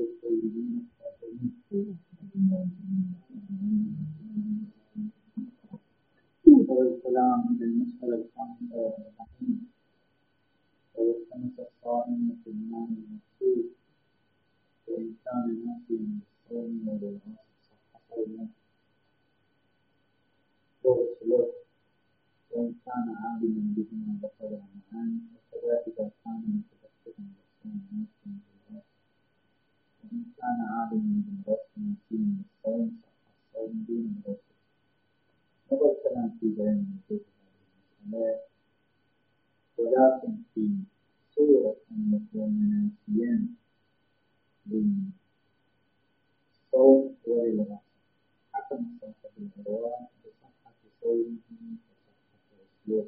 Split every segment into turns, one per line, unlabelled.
الطيبين الطاهرين والسلام إلى المسألة الخامسة والأربعين المقصود وإن كان صح صومه وإن كان عالما بهما بطل معا وكذلك كان متذكرا بالصوم كان عالما بالرسم ناسيا بالصوم صح الصوم دون الرسم مضى الكلام في بيان وجود هذه ولكن في صورة أن يكون ناسيا بالصوم وللغاية حكم صاحب الأرواح بصحة صومه وصحة رسله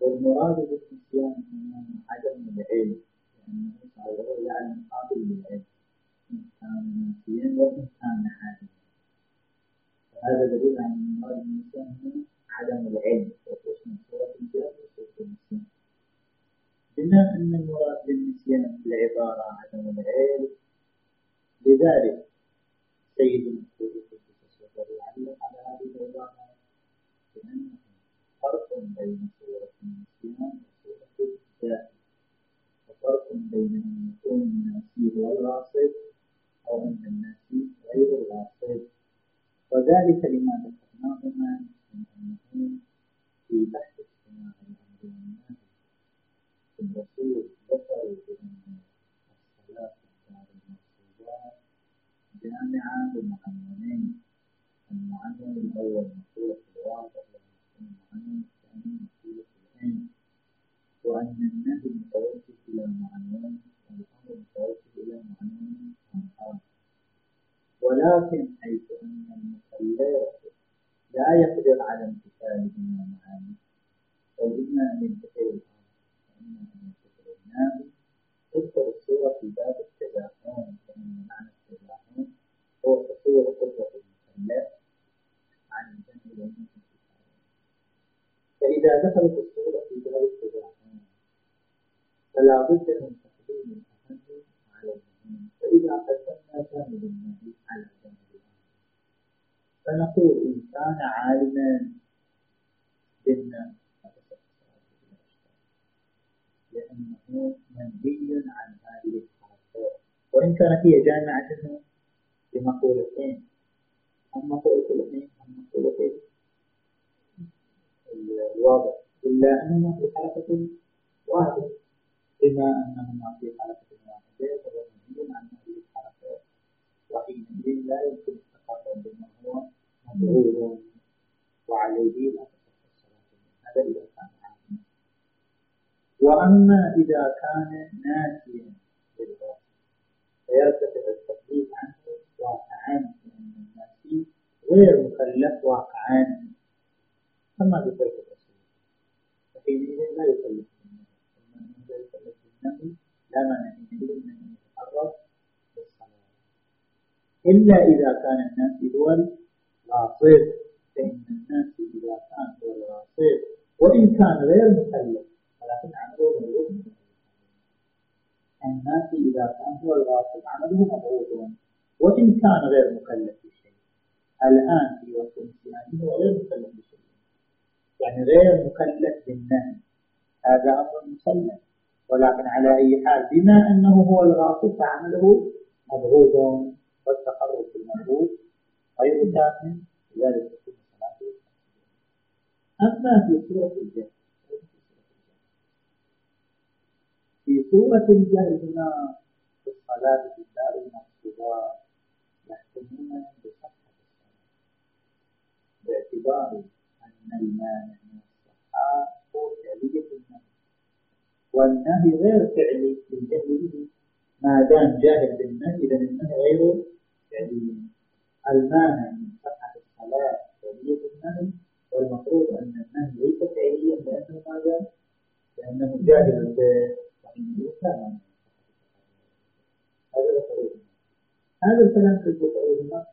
والمراد بالنسيان هنا عدم العلم. الله عليه مقابل للعلم إن كان ناسيا وإن كان عالما هذا دليل على ان مراد الانسان هنا عدم العلم وقسم صورة الجهل وصورة النسيان بما ان المراد بالنسيان في العبارة عدم العلم لذلك سيد المسؤول في يعلق على هذه العبارة بأنه فرق بين صورة النسيان وصورة الجهل وفرق بين أن يكون الناسي هو الغاصب أو أن الناسي غير الغاصب وذلك لما ذكرناهما من أنه في بحث اجتماع الأمر والنهي الرسول ذكروا بأن الصلاة دار المقصودات جامعة لمعنونين المعنون الأول مقولة الواقع والمعنون الثاني مقولة العين وأن النهي إلى والأمر إلى ولكن حيث أن المكلف لا يقدر على امتثال بما معاني فإما أن يمتثل الأمر وإما أن يمتثل الناهي تذكر الصورة في باب التزاحم لأن معنى التزاحم. هو حصول قدرة المكلف عن الجمع بين فإذا دخلت الصورة في باب التزاحم فلا بد من تقديم الأهم على المهم فإذا قدمنا جانب النهي على جانب الأمر فنقول إن كان عالما بالنهي لأنه منهي عن هذه الحركات. وإن كانت هي جامعة بمقولتين أما مقولة الاثنين أما مقولتين الواضح. إلا أنهما في حركة واحدة. بما أنهما في حركة واحدة فهو منهي عن هذه الحركات وحينئذ لا يمكن التقرب بما هو مبغوض وعليه لا تصح الصلاة هذا إذا كان عالما وأما إذا كان ناسيا بالوقت فيرتفع التكليف عنه واقعا لأن الناسي غير مكلف واقعا. كما ذكرت الرسول فحينئذ لا يكلف. لا مانع من أن يتقرب بالصلاة إلا إذا كان الناس هو الغاصب فإن الناس إذا كان هو الغاصب وإن كان غير مكلف ولكن عمله مبغوض الناس إذا كان هو الغاصب عمله مبغوض وإن كان غير مكلف بشيء الآن في وقت امتحانه هو غير مكلف بشيء. يعني غير مكلف بالنهي. هذا أمر مسلم. ولكن على أي حال. بما أنه هو الغاصب فعمله مبغوض والتقرب بالمبغوض. غير كافٍ لذلك تكون صلاته أما في سورة الجهل في سورة الجهل هنا في الصلاة في الدار المقصودات يحكمون بصحة الصلاة. باعتبار أن المانع من الصحة هو فعلية النهي والنهي غير فعلي للجهل به ما دام جاهل بالنهي إذا النهي غير فعلي. المانع من صحة الصلاة فعلية النهي والمفروض أن النهي ليس فعليا لأنه ماذا؟ لأنه جاهل وإنه كان هذا الفروض هذا الكلام في الفروض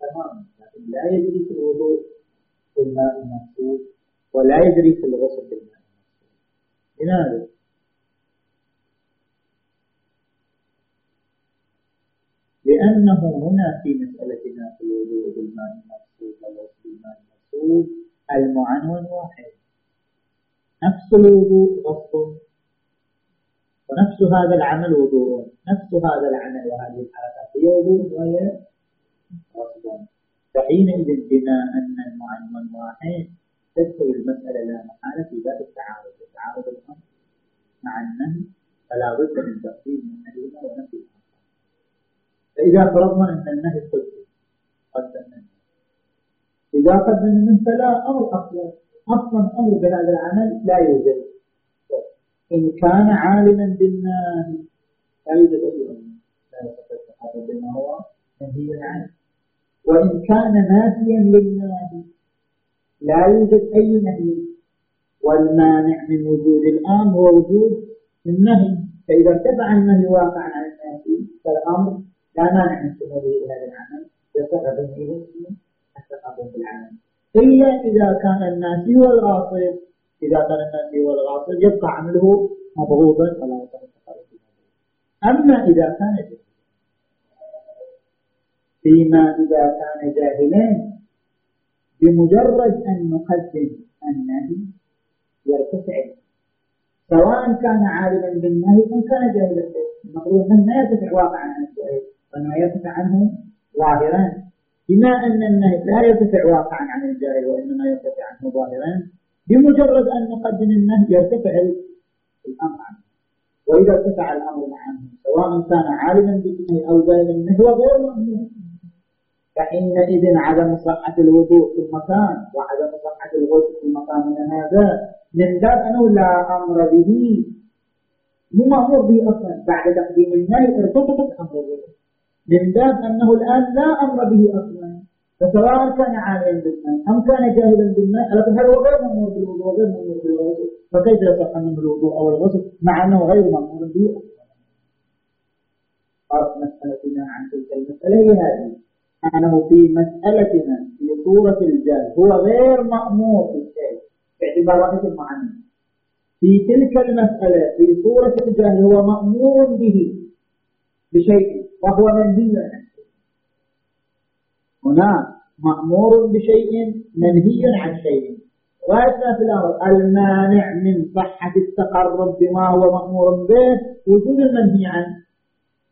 تماما لكن لا يجري في الوضوء في الماء المغسول ولا يجري في الغسل بالماء المغسول. لماذا؟ لأنه هنا في مسألتنا في الوضوء بالماء المقصود والوضوء بالماء المقصود المعنون واحد نفس الوضوء غصب ونفس هذا العمل وضوء. نفس هذا العمل وهذه الحركات. هي وضوء وهي غصب. فحينئذ بما أن المعنون واحد تدخل المسألة لا محالة في باب التعارض. تعارض الأمر مع النهي فلا بد من تقديم أحدهما ونفي فإذا فرضنا أن النهي قدم قدمنا إذا قدم منه فلا أمر أصلا أصلا أمر بهذا العمل لا يوجد. إن كان عالما بالنهي لا يوجد أي أمر. لا يتحدث بما هو منهي عنه. وإن كان نافيا للنهي لا يوجد أي نهي. والمانع من وجود الآن هو وجود النهي. فإذا ارتفع النهي واقعا عن النهي فالأمر لا مانع من إلى هذا العمل يصح بنيه التقدم بالعمل إلا إذا كان الناسي هو الغاصب إذا كان الناسي هو الغاصب يبقى عمله مضغوطا ولا يصح التقدم أما إذا كان جاهلا فيما إذا كان جاهلا بمجرد أن نقدم النهي يرتفع سواء كان عالما بالنهي أم كان جاهلا المفروض أنه ما يرتفع واقعا عن الجاهل. وأنه يرتفع عنه ظاهرا بما أن لا يرتفع واقعا عن الجاهل وإنما يرتفع عنه ظاهرا بمجرد أن نقدم النهي يرتفع الأمر عنه. وإذا ارتفع الأمر عنه سواء كان عالما بالنهي أو جاهلا منه هو غير مؤمن فحينئذ عدم صحة الوضوء في المكان وعدم صحة الغسل في مقامنا هذا من باب أنه لا أمر به. مو مأمور به أصلا. بعد تقديم النهي ارتبط الأمر به. من باب أنه الآن لا أمر به أصلا. فسواء كان عالما بالماء أم كان جاهلا بالماء لكن هذا هو غير مأمور بالوضوء غير مأمور بالغسل. فكيف يصح منه الوضوء أو الغسل؟ مع أنه غير مأمور به. أصلا مسألتنا عن تلك المسألة هي هذه. أنه في مسألتنا في صورة الجهل هو غير مأمور في الشيء باعتبارات المعنى في تلك المسألة في صورة الجهل هو مأمور به بشيء. وهو منهي. عنه هنا مأمور بشيء منهي عن شيء. وأثنى في الأمر المانع من صحة التقرب بما هو مأمور به وجود المنهي عنه.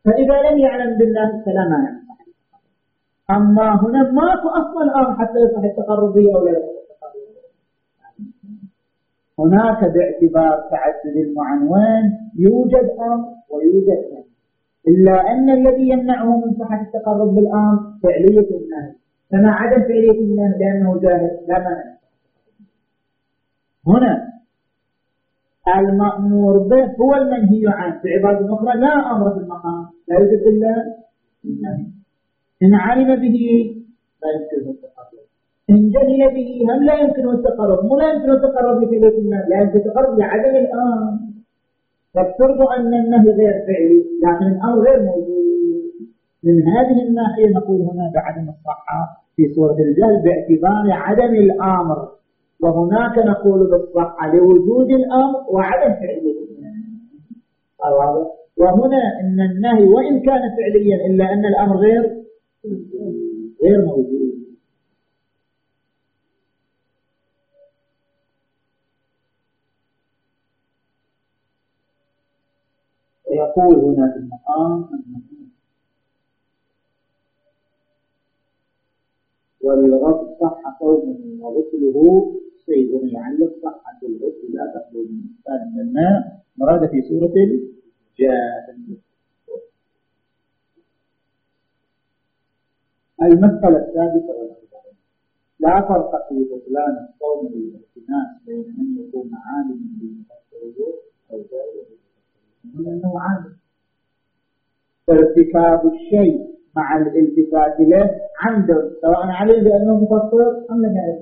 فإذا لم يعلم بالله فلا مانع. أما هنا ماكو أصلا الآن حتى يصح التقرب به أو لا يصح هناك باعتبار تعدد المعنوان يوجد أمر ويوجد نهي إلا أن الذي يمنعه من صحة التقرب بالأمر فعلية النهي. فما عدم فعلية النهي لأنه جاهل لا مانع. هنا المأمور به هو المنهي عنه. في عبادة أخرى لا أمر في المقام لا يوجد إلا إن علم به لا يمكنه التقرب. إن جهل به هل لا يمكنه التقرب. مو لا يمكنه التقرب لفعلة الله لا يمكن التقرب لعدم الآن. فافترض أن النهي غير فعلي لكن الأمر غير موجود. من هذه الناحية نقول هنا بعدم الصحة في صورة الجهل باعتبار عدم الأمر. وهناك نقول بالصحة لوجود الأمر وعدم فعلية النهي وهنا أن النهي وإن كان فعليا إلا أن الأمر غير غير موجود. ويقول هنا في المقام والغض صح قومه وغسله صيد يعلق صحة الغسل لا تخلو من الماء مراد في سورة الجاهل المسألة السادسة والأربعين. لا فرق في بطلان الصوم للاعتناء بين أن يكون عالما بالمفروض أو جاهلا. من عالم ارتكاب الشيء مع الالتفات له عمدا سواء علم بأنه مفسر أم لم يعرف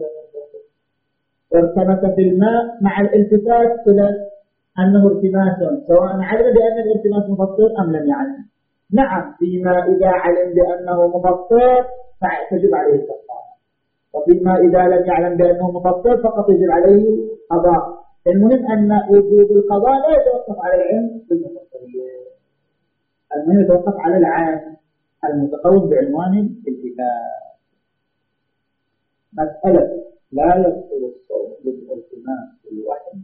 ارتبط في الماء مع الالتفات إلى أنه ارتباط سواء علم بأن الالتباس مفسر أم لم يعلم نعم فيما إذا علم بأنه مفطر فتجب عليه الكفارة. وفيما إذا لم يعلم بأنه مفطر فقط يجب عليه قضاء. المهم أن وجود القضاء لا يتوقف على العلم بالمفطرية المهم يتوقف على العام المتقوم بعنوان الالتفات مسألة لا يدخل الصوم بالالتماس بالوحي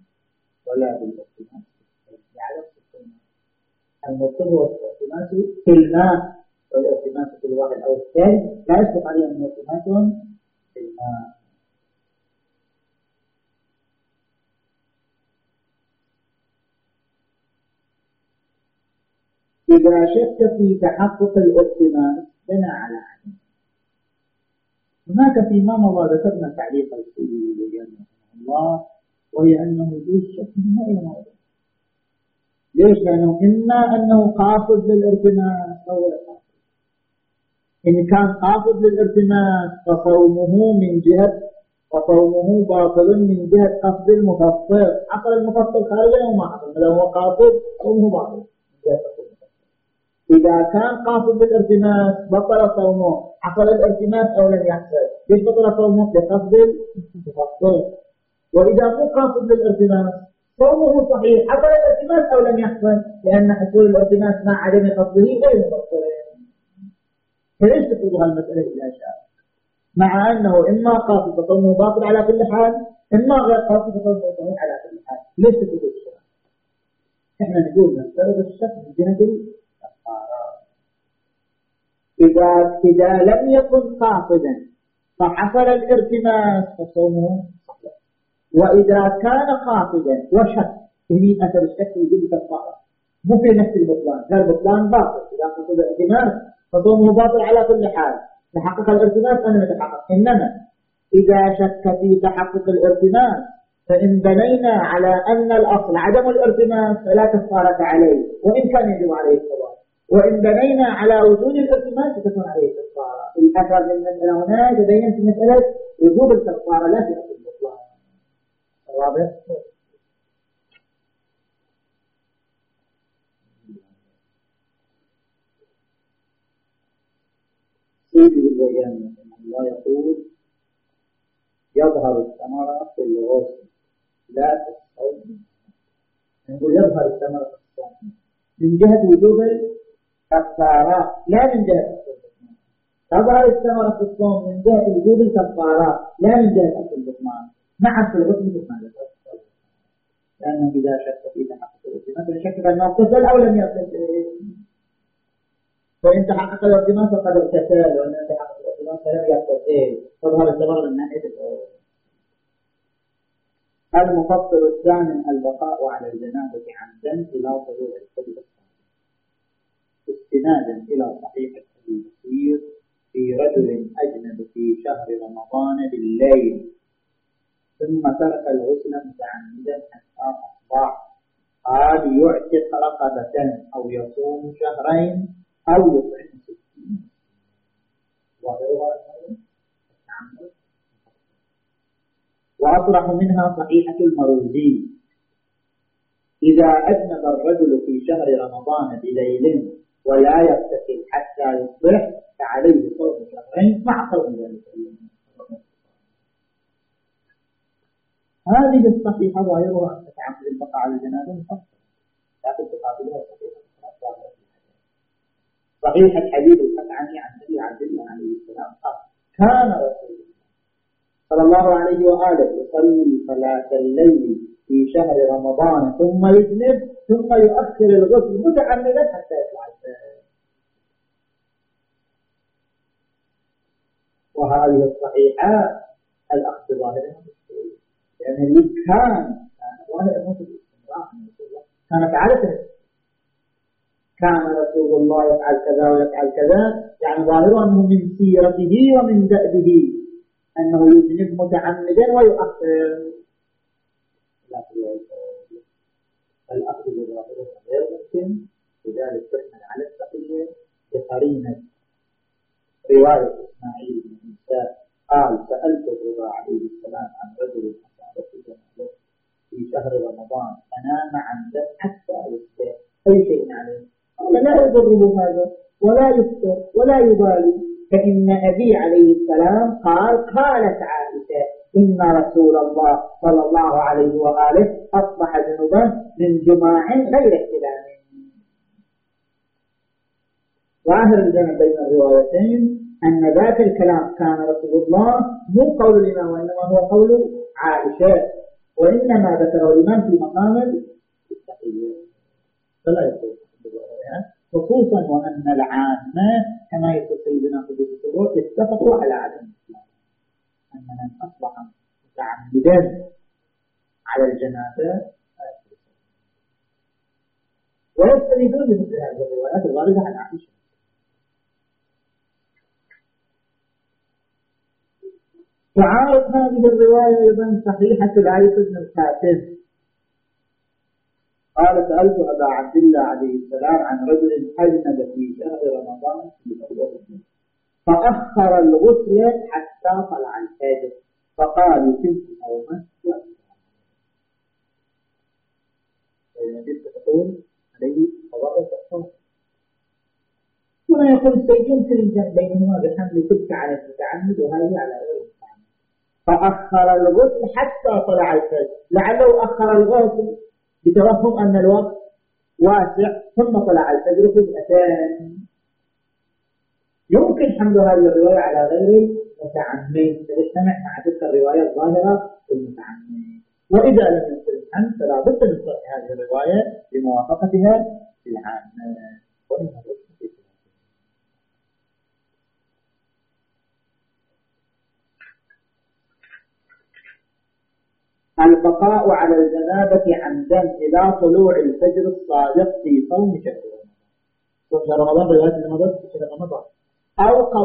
ولا بالالتماس على المضطر هو الالتماس في الماء والالتماس في الوحي. أو الثاني لا يصدق عليه أن التماس في الماء. إذا شك في تحقق الالتماس بنى على عدم هناك فيما مضى ذكرنا تعليق السيدي رحمه الله وهي أنه يجوز شك من أي موضوع ليش؟ لأنه إما أنه قاصد للارتماس أو قاصد. إن كان قاصد للارتماس فصومه من جهة فصومه باطل من جهة قصد المفطر حصل المفطر خارجا وما لو هو قاصد صومه باطل من جهة إذا كان قاصد بالارتماس بطل صومه حصل الارتماس أو لم يحصل. ليش بطل صومه؟ لقصد المفطر وإذا مو قاصد بالارتماس صومه صحيح. حصل الارتماس أو لم يحصل لأن حصول الارتماس مع عدم قصده غير مفطر فليش تفرض المسألة إلى شاء؟ مع أنه إما قاصد فصومه باطل على كل حال إما غير قاصد فصومه صحيح على كل حال. ليش تفرض الشك إحنا نقول نفترض الشك من إذا إذا لم يكن قاصدا فحصل الارتماس فصومه صحيح وإذا كان قاصدا وشك هني أثر الشك يجب كفارة مو في نفس البطلان. غير البطلان باطل. إذا قصد الارتماس فصومه باطل على كل حال. تحقق الارتماس أنا يتحقق إنما إذا شك في تحقق الارتماس فإن بنينا على أن الأصل عدم الارتماس فلا كفارة عليه. وإن كان يجب عليه الصواب. وإن بنينا على وجود الارتماس ستكون عليه كفارة الأثر من المسألة هنا تبين في مسألة وجوب الكفارة لا في أصل الإطلاق واضح؟ سيدي البيان الله يقول يظهر الثمرة في الغسل لا في الصوم. نقول يظهر الثمرة في الصوم. من جهة وجوب الكفارات لا من جهة تظهر الثمرة في الصوم من جهة وجوب الكفارات لا من جهة أصل البطلان مع في الغسل مثل لأنه إذا شك في تحقق مثلا شك أنه اغتسل أو لم يغتسل فإن تحقق الارتماس فقد اغتسل. وإن تحقق الارتماس فلم يغتسل تظهر الثمرة من ناحية المفطر الثاني البقاء على الجنابة عمدا إلى طلوع الفجر استنادا إلى صحيح الحديث في رجل أجنب في شهر رمضان بالليل. ثم ترك الغسل متعمدا حتى أصبح قال يعتق رقبة أو يصوم شهرين أو يطعم ستين وأطرح منها صحيحة المروزي إذا أجنب الرجل في شهر رمضان بليل ولا يغتسل حتى يصبح فعليه صوم شهرين مع صوم ذلك اليوم هذه الصحيحة ظاهرها أن تتعمد البقاء على الجنازة مفصلة. لكن تقابلها صحيحة صحيح الحديث الفتعني عن أبي عبد الله عليه السلام. قال كان رسول الله صلى الله عليه وآله يصلي صلاة الليل في شهر رمضان ثم يذنب ثم يؤخر الغسل متعمدا حتى يطلع الفجر وهذه الصحيحات الأخذ ظاهرها لأن اللي كان ظاهر موت الاستمرار كانت عادة. كان رسول الله يفعل كذا ويفعل كذا يعني ظاهره أنه من سيرته ومن دأبه أنه يذنب متعمدا ويؤخر. الأخذ بظاهره غير ممكن. لذلك تحمل على التقية بقرينة رواية إسماعيل بن موسى قال سألت الرضا عليه السلام عن رجل أصابته جنابه في شهر رمضان. فنام عمدا حتى يصبح أي شيء عليه قال لا يضره هذا ولا يفتر ولا يبالي. فإن أبي عليه السلام قال قالت عائشة إن رسول الله صلى الله عليه وآله أصبح جنوبا من جماع غير احتلام. ظاهر الجمع بين الروايتين أن ذاك الكلام كان رسول الله مو قول الإمام وإنما هو قول عائشة وإنما ذكره الإمام في مقام التحية فلا يصير خصوصا وأن العامة كما يقول سيدنا قدس الروح اتفقوا على عدم الإسلام. أن من أصبح متعمدا على الجنازة. ويستندون بمثل هذه الروايات الواردة عن عائشة. تعارض هذه الرواية أيضا صحيحة العيس بن الكاتب قال سألت أبا عبد الله عليه السلام عن رجل أجنب في شهر رمضان في أول فأخر الغسل حتى طلع الفجر. فقال يتم صومه تقول عليه قضاء الصوم هنا يقول السيد يمكن الجمع بينهما بحمل تلك على المتعمد وهذه على غير المتعمد. فأخر الغسل حتى طلع الفجر. لعله أخر الغسل بتوهم أن الوقت واسع ثم طلع الفجر في الأتان يمكن حمل هذه الرواية على غير المتعمد تجتمع مع تلك الرواية الظاهرة في المتعمد وإذا لم يصل الحمل فلا بد من صرف هذه الرواية بموافقتها في العامة وإنه البقاء على الجنابة عمدا إلى طلوع الفجر الصادق في صوم شهر رمضان. شهر رمضان رواية رمضان في شهر رمضان.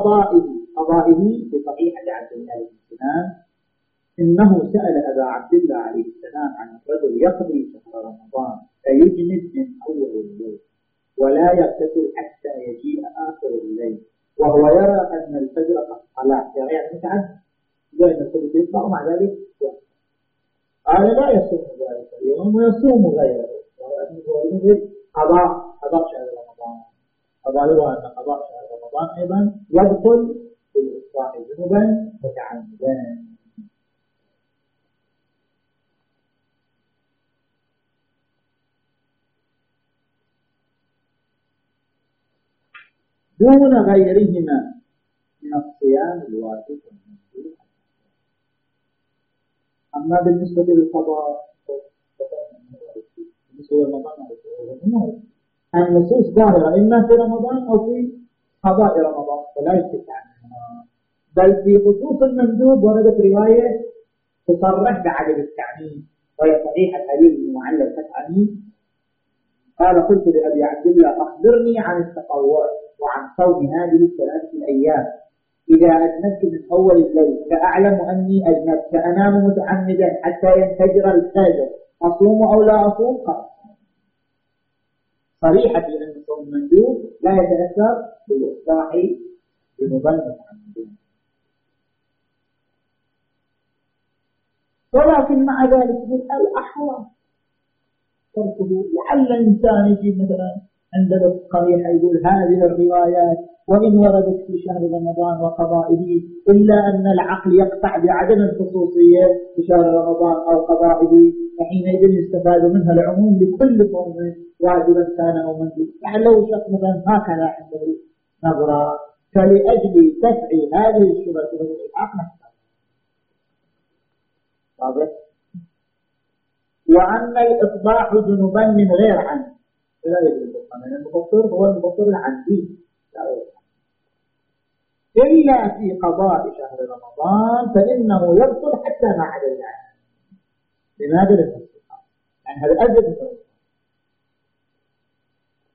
قضائه قضائه بصحيحة عبد الله بن سنان. إنه سأل أبا عبد الله عليه السلام عن الرجل يقضي شهر رمضان فيجنب من أول الليل ولا يغتسل حتى يجيء آخر الليل. وهو يرى أن الفجر قد طلع. يعني متعدد بين الفجر يطلع ومع ذلك قال لا يصوم ذلك اليوم ويصوم غيره. وهو قضاء قضاء شهر رمضان. فظاهرها أن قضاء شهر أيضا يدخل في الإصلاح جنوبا متعمدا. دون غيرهما من الصيام الواجب أما بالنسبة للقضاء بالنسبة لرمضان النصوص ظاهرة إما في رمضان أو في قضاء رمضان فلا يفتح عنها بل في خصوص المندوب وردت رواية تصرح بعدم التعميم وهي صحيح الحديث المعلق التعميم قال قلت لأبي عبد الله أخبرني عن التطوع وعن صوم هذه الثلاثة الأيام. إذا أذنبت من أول الليل فأعلم أني أذنبت فأنام متعمدا حتى ينفجر الفجر. أصوم أو لا أصوم قال صريحة في أن الصوم المندوب لا يتأثر بالإصلاح بمظن متعمدين ولكن مع ذلك الأحوال. تركه لعل الإنسان يجي مثلا عند قريحة يقول هذه الروايات وإن وردت في شهر رمضان وقضائه إلا أن العقل يقطع بعدم الخصوصية في شهر رمضان أو قضائه فحينئذ يستفاد منها العموم لكل صوم واجبا كان أو مندوب يعني لو شخص مثلا هكذا عنده نظرة فلأجل دفع هذه الشبهة شبهة الإلحاق نحتاج واضح؟ وأما الإصباح جنوبا من غير عنه لا يجوز المفطر هو المفطر العندي لا. إلا في قضاء شهر رمضان فإنه يبطل حتى ما عدا العام لماذا للنص يعني هذا أجل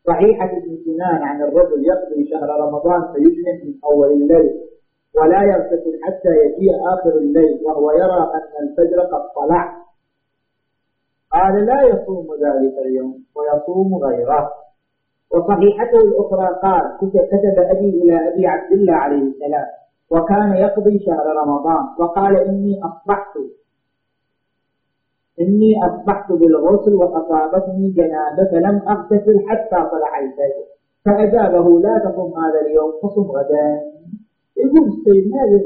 صحيحة ابن سنان عن الرجل يقضي شهر رمضان فيجنب من أول الليل ولا يغتسل حتى يجيء آخر الليل وهو يرى أن الفجر قد طلع. قال لا يصوم ذلك اليوم ويصوم غيره. وصحيحته الأخرى قال كتب أبي إلى أبي عبد الله عليه السلام وكان يقضي شهر رمضان وقال إني أصبحت إني أصبحت بالغسل وأصابتني جنابة فلم أغتسل حتى طلع الفجر فأجابه لا تصم هذا اليوم فصم غدا. يقول السيد هذا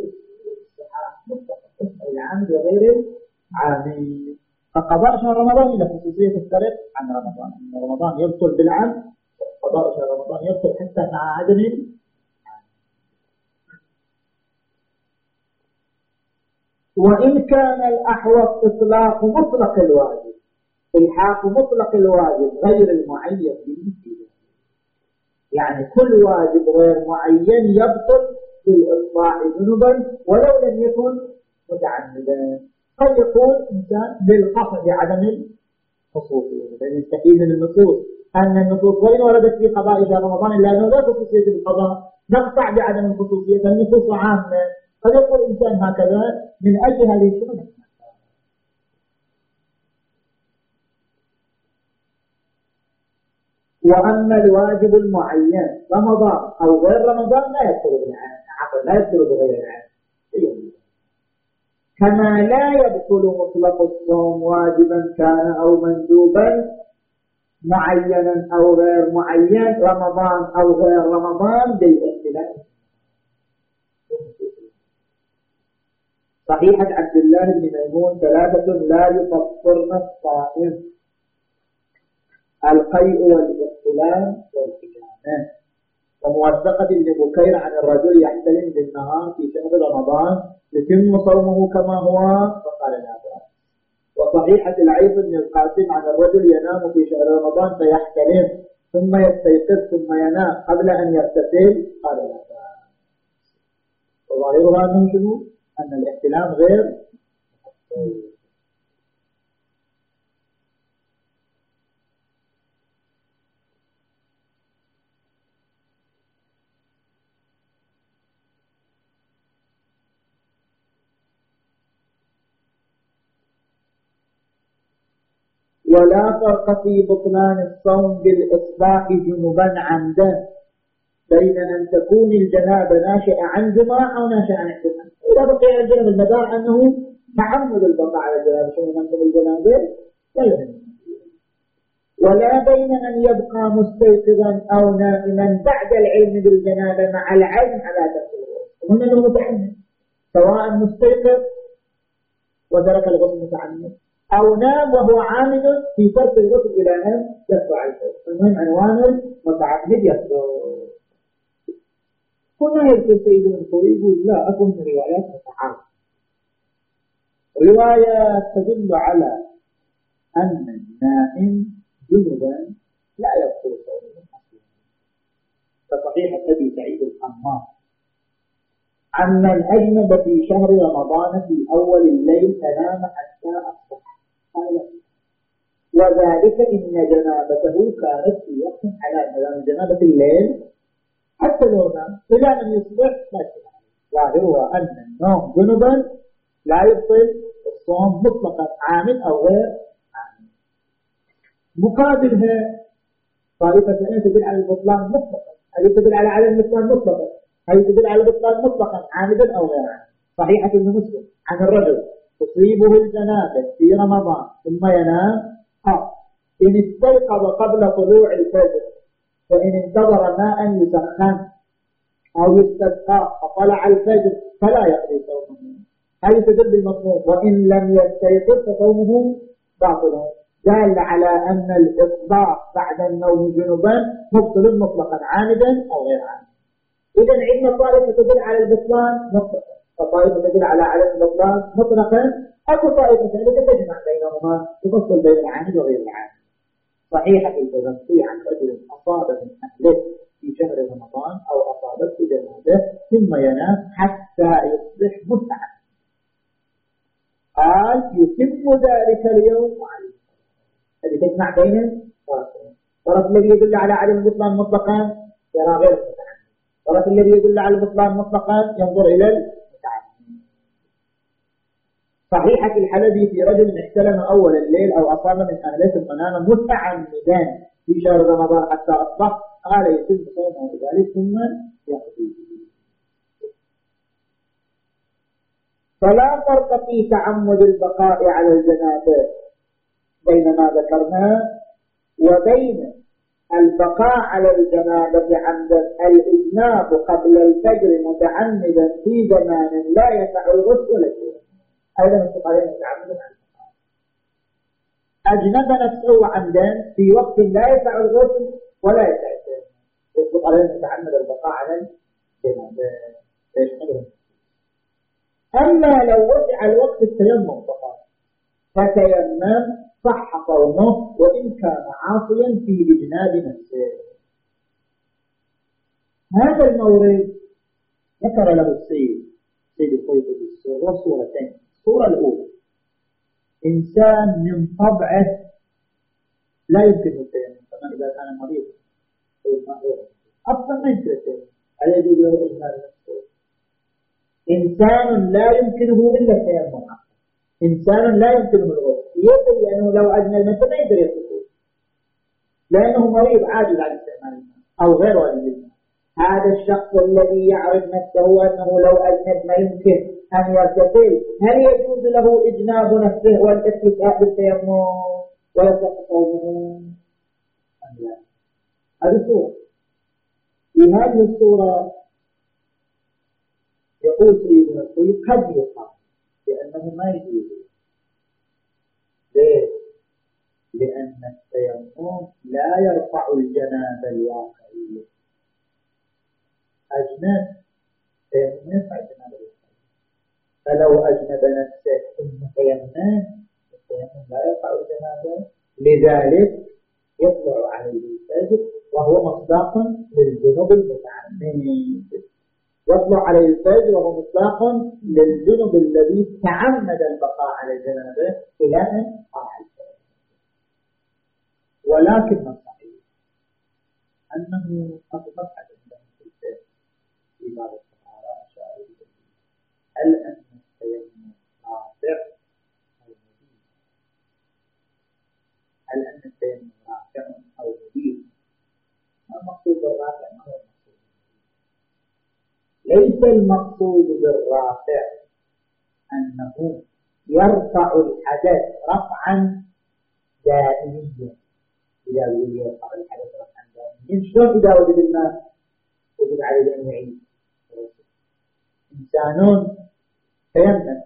الصحابة العام بغير العامين. فقضاء شهر رمضان إلى خصوصية تختلف عن رمضان رمضان يبطل بالعام قضاء شهر رمضان يدخل حتى مع عدم. وإن كان الأحوط إطلاق مطلق الواجب إلحاق مطلق الواجب غير المعين بالنسبة يعني كل واجب غير معين يبطل بالإطلاع ذنوبا ولو لم يكن متعمدا. قد يقول إنسان بالقصد عدم الخصوصية لأن يستفيد من النصوص. أن النصوص وإن وردت في قضاء شهر رمضان إلا أنه لا خصوصية بالقضاء نقطع بعدم الخصوصية فالنصوص عامة. قد يقول الإنسان هكذا من أجل هذه الشغلة. وأما الواجب المعين رمضان أو غير رمضان لا يدخل عفوا لا يدخل بغير العام كما لا يدخل مطلق الصوم واجبا كان أو مندوبا معينا أو غير معين رمضان أو غير رمضان بالاختلاف صحيحة عبد الله بن ميمون ثلاثة لا يفطرن الصائم. القيء والاختلام والحجامة وموثقة ابن بكير عن الرجل يحتلم بالنهار في شهر رمضان يتم صومه كما هو فقال لا. وصحيحة العيض بن القاسم عن الرجل ينام في شهر رمضان فيحتلم ثم يستيقظ ثم ينام قبل أن يغتسل. قال لا وظاهرها أنه شنو؟ أن الاحتلام غير ولا فرق في بطلان الصوم بالإصباح جنوبا عمدا بين أن تكون الجنابة ناشئة عن جماع أو ناشئة عن احتمال إذا بقي على الجنب المدار أنه تعمد البقاء على الجنابة شو من الجنابة لا ولا بين أن يبقى مستيقظا أو نائما بعد العلم بالجنابة مع العلم على تفسيره هنا أنه متعمد سواء مستيقظ وترك الغسل متعمد. أو نام وهو عامل في ترك الغسل إلى أن يرفع الفجر المهم عنوان متعمد يصدر هنا يذكر سيد الخوي يقول لا أكون من روايات متعارضة رواية تدل على أن النائم جنبا لا يدخل صومه كصحيح أبي سعيد الحمام. عن من أجنب في شهر رمضان في أول الليل فنام حتى أصبح. وذلك إن جنابته كانت في وقت على جنابة الليل حتى لو نام إلى أن يصبح لا ظاهرها أن النوم جنبا لا يبطل الصوم مطلقا عامل أو غير عامل. مقابلها طائفة ثانية تدل على البطلان مطلقا. هذه تدل على عدم البطلان مطلقا؟ هذه تدل على البطلان مطلقا عامدا أو غير عامل صحيحة ابن مسلم عن الرجل. تصيبه الجنابة في رمضان ثم ينام. إن استيقظ قبل طلوع الفجر وإن انتظر ماء يسخن أو يستسقى فطلع الفجر فلا يقضي صومه هذه تدل بالمطلوب وإن لم يستيقظ فصومه باطل. دال على أن الإصباح بعد النوم جنوبا مبطل مطلقا عامدا أو غير عامد. إذا عندنا طائفة تدل على البطلان مطلقا. وطائفة تدل على عدم البطلان مطلقا أكو طائفة ثانية تجمع بينهما تفصل بين العامد وغير العامد صحيحة التغطي عن رجل أصاب من أهله في شهر رمضان أو أصابته جنازة ثم ينام حتى يصبح متعب. قال يتم ذلك اليوم عليه هذه تجمع بين الطرفين الطرف الذي يدل على عدم البطلان مطلقا يرى غير المتعب. الطرف الذي يدل على البطلان مطلقا ينظر إلى صحيحة الحلبي في رجل احتلم أول الليل أو أصاب من أهله المنام متعمدا في شهر رمضان حتى أصبح قال يتم صومه ذلك ثم يقضي. فلا فرق في تعمد البقاء على الجنابة بين ما ذكرنا وبين البقاء على الجنابة عمدا الإجناب قبل الفجر متعمدا في زمان لا يسع الغسل أيضا الفقهاء يتعاملون عن أجنب نفسه عمدا في وقت لا يسع الغسل ولا يسع يشترط عليه أن يتعمد البقاء على أما لو وسع الوقت التيمم فقط فتيمم صح صومه وإن كان عاصيا في إجناب نفسه. هذا المورد ذكر له السيد سيد الطيب السورة صورتين الصورة الأولى. إنسان من طبعه لا يمكن التيمم كما إذا كان مريض أصلا ما يمكن التيمم هل يجوز له إجمال نفسه إنسان لا يمكنه إلا التيمم. إنسان لا يمكنه الغسل يدري أنه لو أجنى الماء ما يقدر يغسل لأنه مريض عاجز عن استعمال الماء أو غير الماء هذا الشخص الذي يعرف نفسه أنه لو أجنب ما يمكن أن يغتسل هل يجوز له إجناب نفسه والاكتفاء بالتيمم ويصح صومه أم لا؟ هذه صورة في هذه الصورة يقول سيدنا الطيب قد يقال لأنه ما يجوز. ليه؟ لأن التيمم لا يرفع الجنابة الواقعية أجنب تيمم يرفع الجنابة الواقعية فلو أجنب نفسه ثم تيمم التيمم لا يرفع الجنابة لذلك يطلع عليه الفجر وهو مصداق للجنوب المتعمد يطلع عليه الفجر وهو مطلق للجنب الذي تعمد البقاء على الجنابه إلى أن طلع الفجر. ولكن الصحيح أنه قد الفجر في الطهارة أشار هل أن التيمم رافع أو مبين هل أن التيمم رافع أو مبين ما المقصود بالرافع ما هو ليس المقصود بالرافع أنه يرفع الحدث رفعا دائميا إذا يقول يرفع الحدث رفعا دائميا شلون إذا وجد الماء وجد عليه أن يعيد. إنسان تيمم.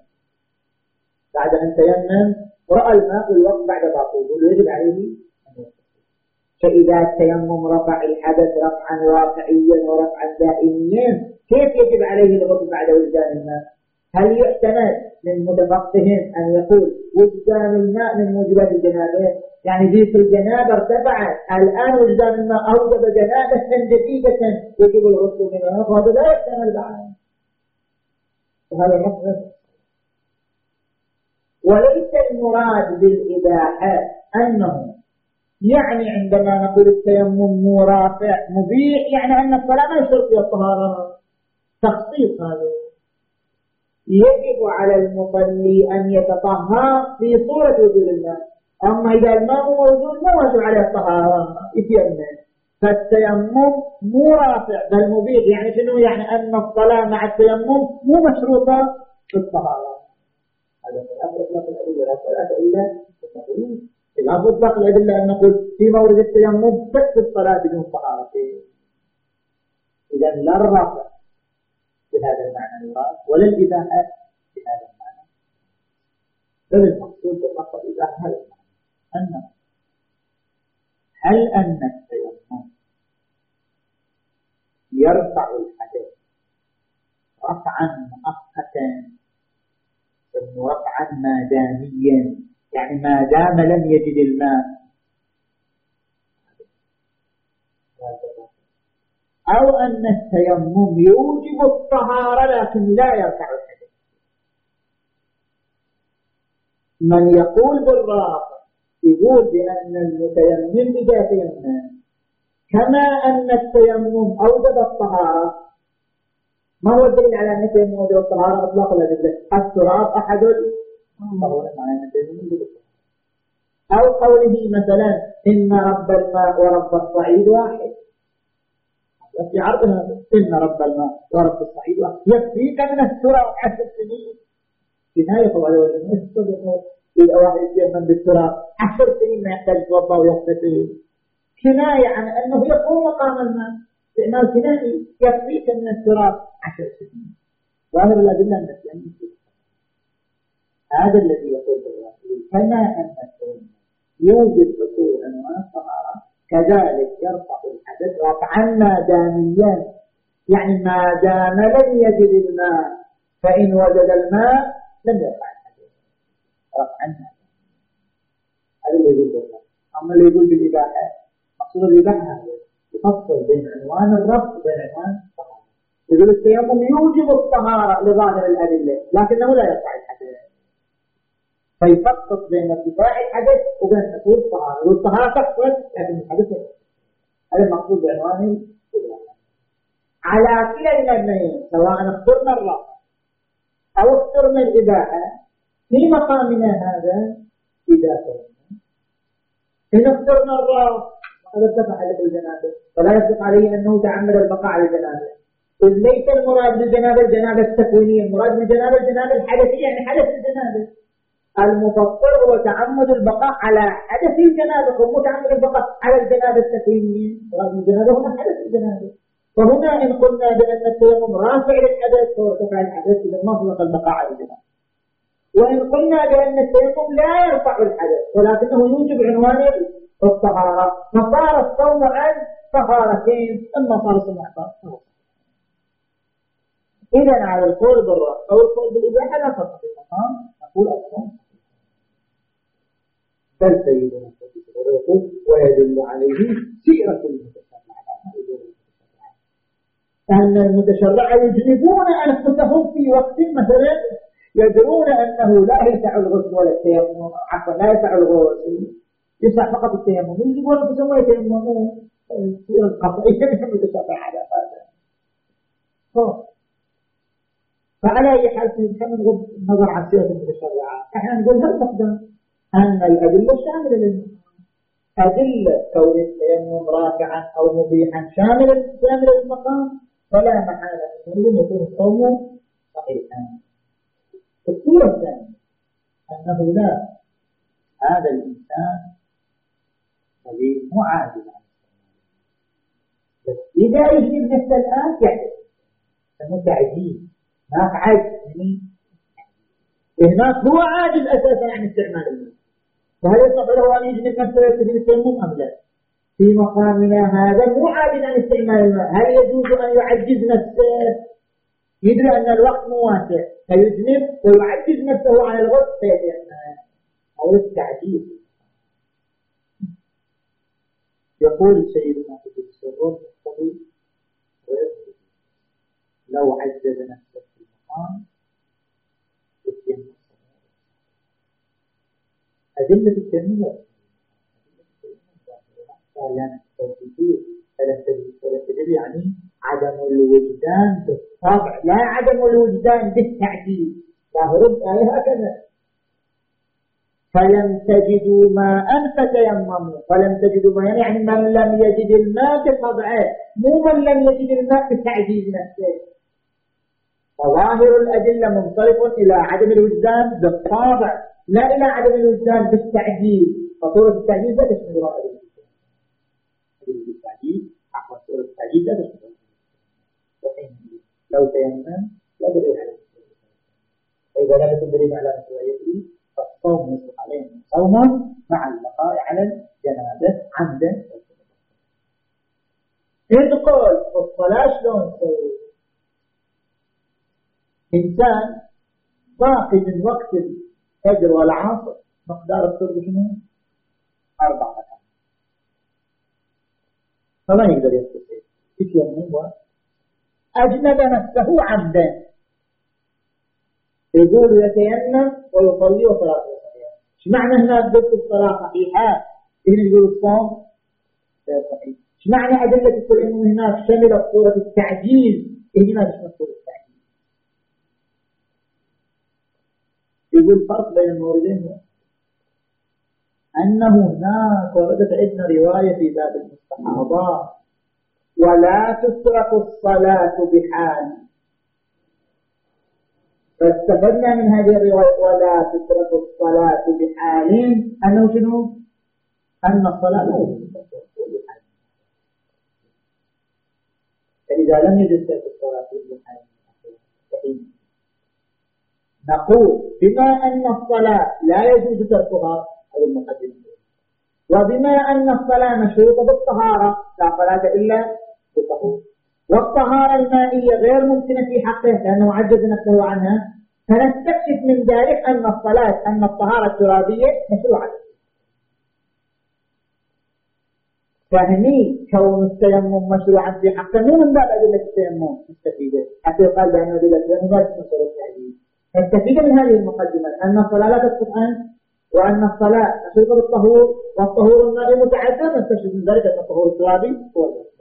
بعد أن تيمم رأى الماء الوقت بعد باطوله يجب عليه أن فإذا التيمم رفع الحدث رفعا واقعيا ورفعا دائميا كيف يجب عليه الغسل بعد وجدان الماء؟ هل يعتمد من متفقهين أن يقول وجدان الماء من موجبات الجنابة؟ يعني في الجنابة ارتفعت الآن وجدان الماء أوجب جنابة جديدة يجب الغسل منها وهذا لا يحتمل بعد. وهذا مصدر وليس المراد بالإباحة أنه يعني عندما نقول التيمم مرافع مبيح يعني أن الصلاة ما يشترط فيها الطهارة تخصيص هذا. يجب على المصلي أن يتطهر في صورة وجود الماء أما إذا الماء موجود ما واجب عليه الطهارة. يتيمم فالتيمم مو رافع بل مبيح. يعني شنو؟ يعني أن الصلاة مع التيمم مو مشروطة في الطهارة. هذا من أفضل الأدلة. لا صلاة إلا لا تطلق الأدلة أن نقول في مورد التيمم تكفي الصلاة بدون طهارة. إذا لا الرافع بهذا المعنى المراد ولا الإباحة بهذا المعنى. بل المقصود باللفظ الإباحة هذا المعنى. أنه هل أن التيمم يرفع الحدث. رفعا مؤقتا. ثم رفعا ما داميا يعني ما دام لم يجد الماء. أو أن التيمم يوجب الطهارة لكن لا يرفع الحدث. من يقول بالرافع يقول بأن المتيمم إذا تيمم كما أن التيمم أوجب الطهارة. ما هو الدليل على أن التيمم أوجب الطهارة؟ أطلاق الأدلة التراب أحد؟ أو قوله مثلا إن رب الماء ورب الصعيد واحد. في عرضها إن رب الماء ورب الصعيد يكفيك من التراب عشر سنين كناية طبعا واحد يتيمم بالتراب. عشر سنين ما يحتاج يتوضا ويغتسل كناية عن أنه يقوم مقام الماء. استعمال كنائي يكفيك من التراب. عشر سنين. ظاهر الأدلة أن هذا الذي يقول بالرسول كما أن يوجد حصول أنواع الطهارة كذلك يرفع الحدث رفعا ماداميا يعني ما دام لم يجد الماء فإن وجد الماء لم يرفع. يقول التيمم يوجب الطهارة لظاهر الأدلة لكنه لا يرفع الحدث فيفقط بين ارتفاع الحدث وبين حصول الطهارة والطهارة تحصل لكن الحدث هذا المقصود بعنوان على كلا الأمرين سواء اخترنا الرفع أو اخترنا الإباحة في مقامنا هذا إذا كنا؟ إن اخترنا الرفع فقد ارتفع حدث الجنابة. فلا يصدق عليه أنه تعمد البقاء على الجنابة. إذ ليس المراد بالجنابة الجنابة التكوينية المراد بالجنابة الجنابة الحدثية يعني حدث الجنابة. المفطر هو تعمد البقاء على حدث الجنابة ومتعمد البقاء على الجنابة التكوينية الجنابة هنا حدث الجنابة. فهنا إن قلنا بأن التيمم رافع للحدث فهو ارتفع الحدث إذا مطلق البقاء على الجنابة. وإن قلنا بأن التيمم لا يرفع الحدث ولكنه يوجب عنوان الطهارة. فصار الصوم عن طهارتين أما صار الصوم إذا على القول بالرأس أو القول بالإباحة لا فرق في المقام. نقول الصوم بل سيدنا يقول ويدل عليه سيرة المتشرع أن المتشرع يجنبون أنفسهم في وقت مثلا يدرون أنه لا يسع الغسل ولا التيمم عفوا لا يسع الغسل يسع فقط التيمم. يجنبون أنفسهم القطعية من المتشرع على هذا. فعلى أي حال نحن نغض النظر عن سيرة المتشرعة؟ إحنا نقول هل نقدم أن الأدلة شاملة للمقام أدلة كون التيمم رافعا أو مبيحا شاملا شاملا للمقام فلا محالة. أنه يكون الصوم صحيحا. الصورة الثانية أنه لا هذا الإنسان الذي معادل بس إذا يجب نفسه الآن يحدث أنه تعجيز هناك عجز يعني هناك هو عاجز أساسا عن استعمال الماء. فهل يصح له أن يجلب نفسه ويستفيد التيمم أم لا؟ في مقامنا هذا مو عاجز عن استعمال الماء. هل يجوز أن يعجز نفسه؟ يدري أن الوقت مو واسع. فيذنب ويعجز نفسه عن الغسل فيتيمم أو التعجيز يقول سيدنا في السرور الطبيب لو عجز نفسه في المقام يتيمم أدلة التنمية يعني التوحيدية فلا تدل يعني عدم الوجدان بالطبع لا عدم الوجدان بالتعديل ظاهر الآية هكذا. فلم تجدوا ماء فتيمموا. فلم تجدوا ماء يعني من لم يجد الماء بطبعه مو من لم يجد الماء بتعديل نفسه. فظاهر الأدلة منصرف إلى عدم الوجدان بالطابع لا إلى عدم الوجدان بالتعجيل فصورة التعجيل لا تشمل رأي التعجيل عفوا صورة التعجيل لا تشمل لو تيمم لا دليل على فإذا لم يكن دليل على مشروعيته فالصوم يصبح عليه صوما مع البقاء على الجنابة عمدا إذ قل الصلاة شلون تسوي؟ إنسان باقي من وقت الفجر والعصر مقدار الشرب شنو؟ أربع ركعات فما يقدر يستطيع يتيمم أجنب نفسه عمدا يقول يتيمم ويصلي وصلاته صحيحة إيش معنى هنا قلت الصلاة؟ صحيحة؟ هنا يقول الصوم؟ صحيح. إيش معنى أدلة التيمم هناك؟ شملت صورة التعجيل هنا مش صورة التعجيل يقول الفرق بين الموردين أنه هناك وردت عندنا رواية في باب المستحاضات. ولا تترك الصلاة بحال. فاستفدنا من هذه الرواية ولا تترك الصلاة بحال. أنه شنو؟ أن الصلاة لا يجوز فإذا لم يجد ترك الصلاة بحال نقول بما أن الصلاة لا يجوز تركها هذا المقدمة. وبما أن الصلاة مشروطة بالطهارة لا صلاة إلا والطهارة المائية غير ممكنة في حقه لأنه عجز نفسه عنها. فنستكشف من ذلك أن الصلاة أن الطهارة الترابية مشروعة فهني كون التيمم مشروعا في حقه مو من باب أدلة التيمم مستفيدة حتى يقال بأن أدلة التيمم لا تمثل التعديل نستفيد من هذه المقدمة أن الصلاة لا تسقط وأن الصلاة مشروطة بالطهور والطهور المائي متعدد نستشهد من ذلك أن الطهور الترابي هو الوصف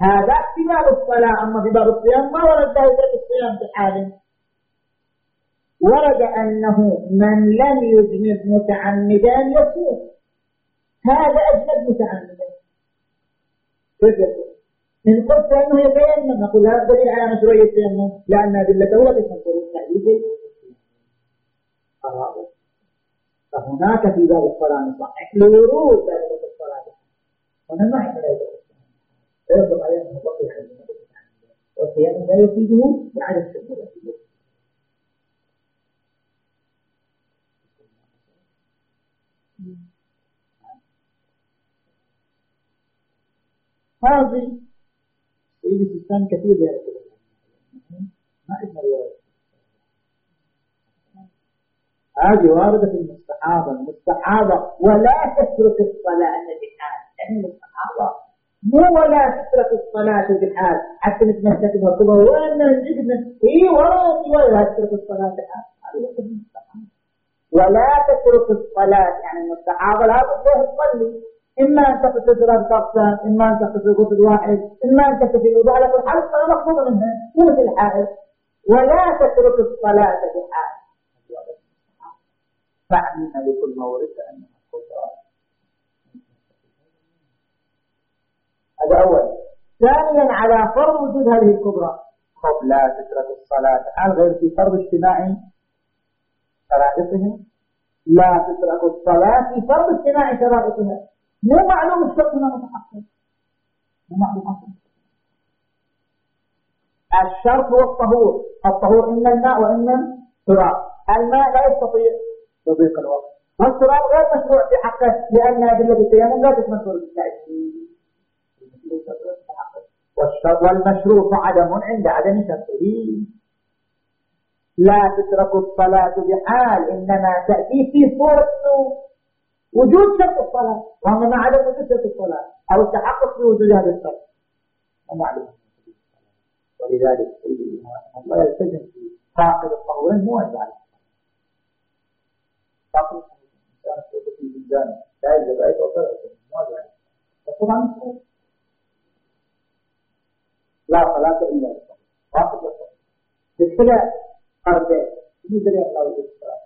هذا في باب الصلاة أما في باب الصيام ما ورد ذلك الصيام بحال ورد أنه من لم يذنب متعمدا يصوم. هذا أجنب متعمدا. كيف يصوم؟ إن قلت أنه يتيمم نقول هذا دليل على مشروعية التيمم لأن أدلته لا تشمل التعليل فهناك في باب الصلاة نصحح لورود ذلك الصلاة. هنا ما يحتاج فيطلق عليه أنه بقي على والصيام لا يفيده بعدم شمول هذه سيد الإسلام كثير يرتب ما اسمها رواية هذه واردة في المستحاضة. المستحاضة ولا تترك الصلاة بحال يعني المستحاضة مو ولا تترك الصلاة بحال حتى نتمسك بها وين نجدنا اي ورا ولا تترك الصلاة بحال ولا تترك الصلاة يعني المستحاضة لا بد تصلي. إما أن ثلاث أقسام إما أن تقصد غسل واحد إما أن تكتفي الوضوء على كل حال الصلاة مقصودة منها مو مثل الحائل ولا تترك الصلاة بحال فاعلم لكل مورد أنها هذا أول. ثانيا على فرض وجود هذه الكبرى. خب لا تترك الصلاة. هل غير في فرض اجتماعي شرائطها لا تترك الصلاة في فرض اجتماعي شرائطها. مو معلوم الشرط هنا متحقق. مو معلوم أصلا. الشرط هو الطهور. الطهور إما الماء وإما التراب الماء لا يستطيع تضيق الوقت. والتراب غير مشروع في حقه لأن أدلة التيمم لا تتمثل بالتأكيد والمشروط عدم عند عدم شرطه لا تترك الصلاة بحال إنما تأتي في صورة وجود شرط الصلاة. وأما عدم وجود شرط الصلاة؟ أو التحقق في وجود هذا الشرط. ومعلوم ولذلك الله يلتزم في فاقد الطهورين أن يعرف فاقد الإنسان لا يجب أن يتوصل مو أن فطبعا لا صلاة إلا بالصلاة واحد بالصلاة بالكلا قربين يقدر يطلع بالصلاة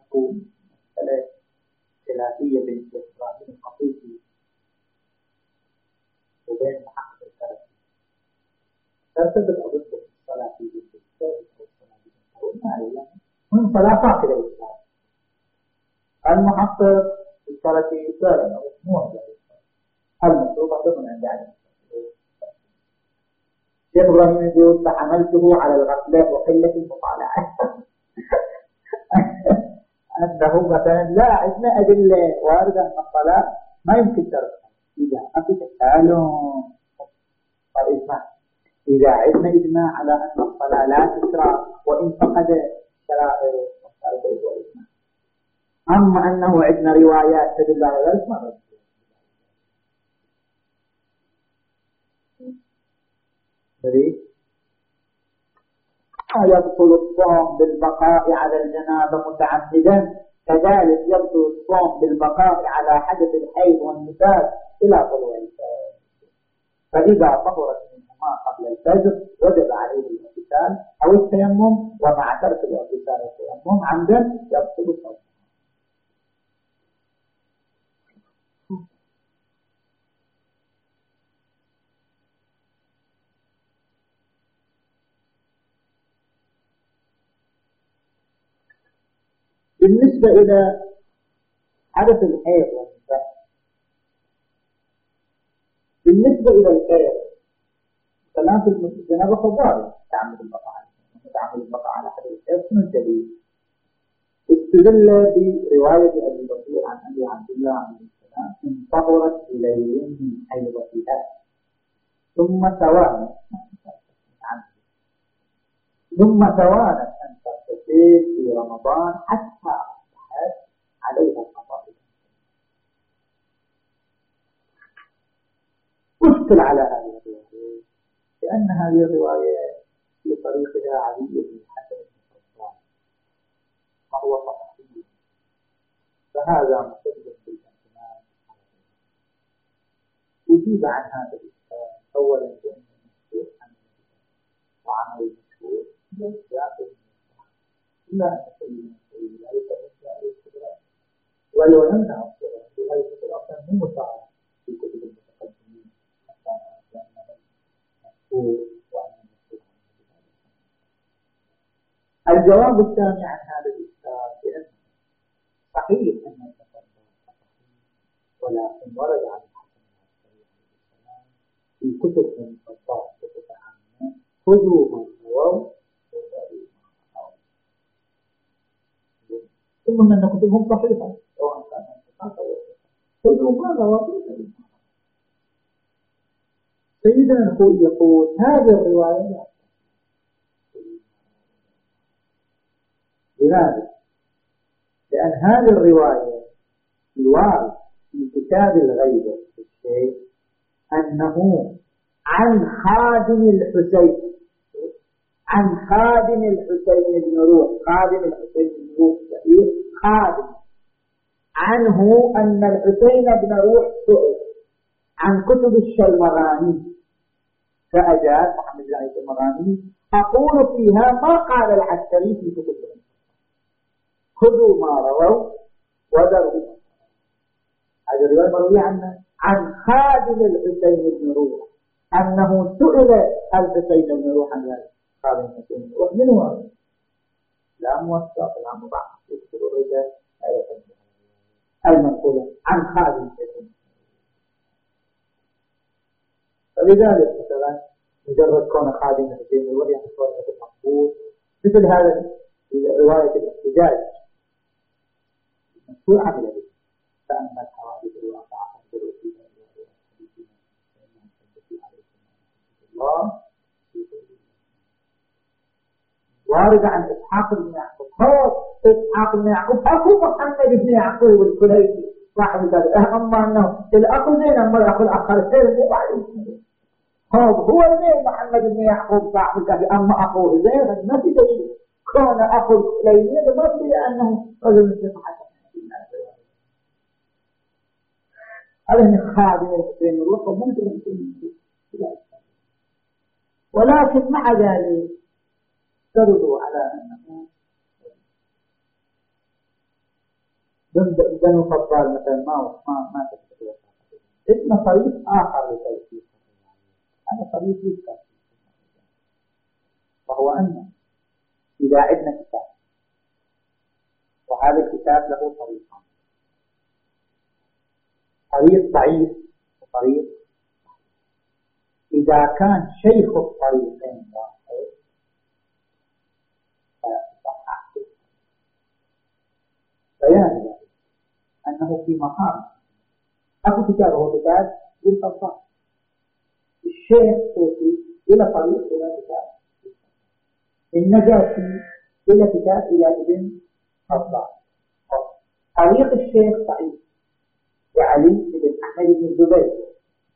تكون مسألة خلافية بين إبراهيم القطيفي وبين محقق الكرسي ترتبط أظن الصلاة في بيت الصلاة في بيت من صلاة فاقدة الإسلام المحقق الكرسي سالم مو المطلوب هذا من عند علم شيخ إبراهيم يقول فحملته على الغفله وقلة المطالعة. أنه مثلا لا عندنا ادله وارده أن الصلاه ما يمكن تركها في تسالم طيب إذا عندنا إجماع على أن الصلاة لا تشرع وإن فقد شرائع أما أنه عندنا روايات تدل على ذلك ما يبطل الصوم بالبقاء على الجنابة متعمدا كذلك يبطل الصوم بالبقاء على حدث الحيض والنفاس إلى طلوع الفجر. فإذا طهرت منهما قبل الفجر وجب عليه الاغتسال أو التيمم ومع ترك الاغتسال والتيمم عمدا يبطل الصوم. بالنسبة إلى حدث الحيض والنفاس بالنسبة إلى الحيض كلام في الجنابة فضائل تعمد البقاء تعمل بقى على حد الحصن الجديد استدل برواية أبي بكر عن أبي عبد الله عليه السلام انتظرت إليه من حيضتها ثم توانت ثم توانت أن تغتسل في رمضان حتى أصبحت عليها القضاء. أشكل على هذه الرواية لأن هذه الرواية في طريقها علي بن حسن بن صفوان وهو صحيح فهذا مقدم بالامتنان أجيب عن هذا الإسلام أولا بأن المشهور عن وعن ولو في كتب المتقدمين الجواب الثاني عن هذا الإشكال بأنه صحيح أن صحيح ولكن ورد عن الحسن العسكري عليه السلام في كتب من الفضاء كتب عامة خذوا ما رووا وذروا ما رووا ثم أن كتبهم صحيحة سواء كان خذوا ما رووا سيدنا يقول هذه الرواية لماذا؟ لأن هذه الرواية الوارد في كتاب الغيبة في الشيء أنه عن خادم الحسين. عن خادم الحسين بن روح. خادم الحسين بن روح خادم. عنه أن الحسين بن روح سئل عن كتب الشلمغاني. فأجاب محمد بن الشلمغاني أقول فيها ما قال العسكري في كتب خذوا ما رووا وذروا. هذه الرواية مروية عنه عن خادم الحسين بن روح. أنه سئل الحسين بن روح عن ذلك. خادم الحسين بن روح من هو؟ لا موثق لا الرجال لا يحب المنقولة عن الحسين فلذلك مثلا مجرد كون خادم الحسين بن روح يعني صورة المقبول مثل هذا رواية الاحتجاج مشهور عمل به فأما الحوادث الواقعة فانظروا في الله وارد عن إسحاق بن يعقوب. هو إسحاق بن يعقوب. أخو محمد بن يعقوب الكليسي صاحب ذلك. أما أنه الأخو زين أما الأخو الآخر. سير مو هو هو زين محمد بن يعقوب. صاحب ذلك أما أخوه زين ما في دليل. كون أخو الكليسي ما في لأنه رجل مثل محمد هذا من خادم الروح وممكن الحسين ولكن مع ذلك افترضوا على أنه بنو فضال مثلا ما ما ما تستطيع اسم طريق آخر لتوثيق هذا طريق يذكر وهو أن إذا عندنا كتاب وهذا الكتاب له طريقان طريق ضعيف وطريق إذا كان شيخ الطريقين واحد بيان أنه في مقام. أكو كتاب هو كتاب للفضاء الشيخ صوتي إلى طريق إلى كتاب. النجاشي إلى كتاب إلى ابن فضاء طريق الشيخ ضعيف وعلي بن أحمد بن الزبير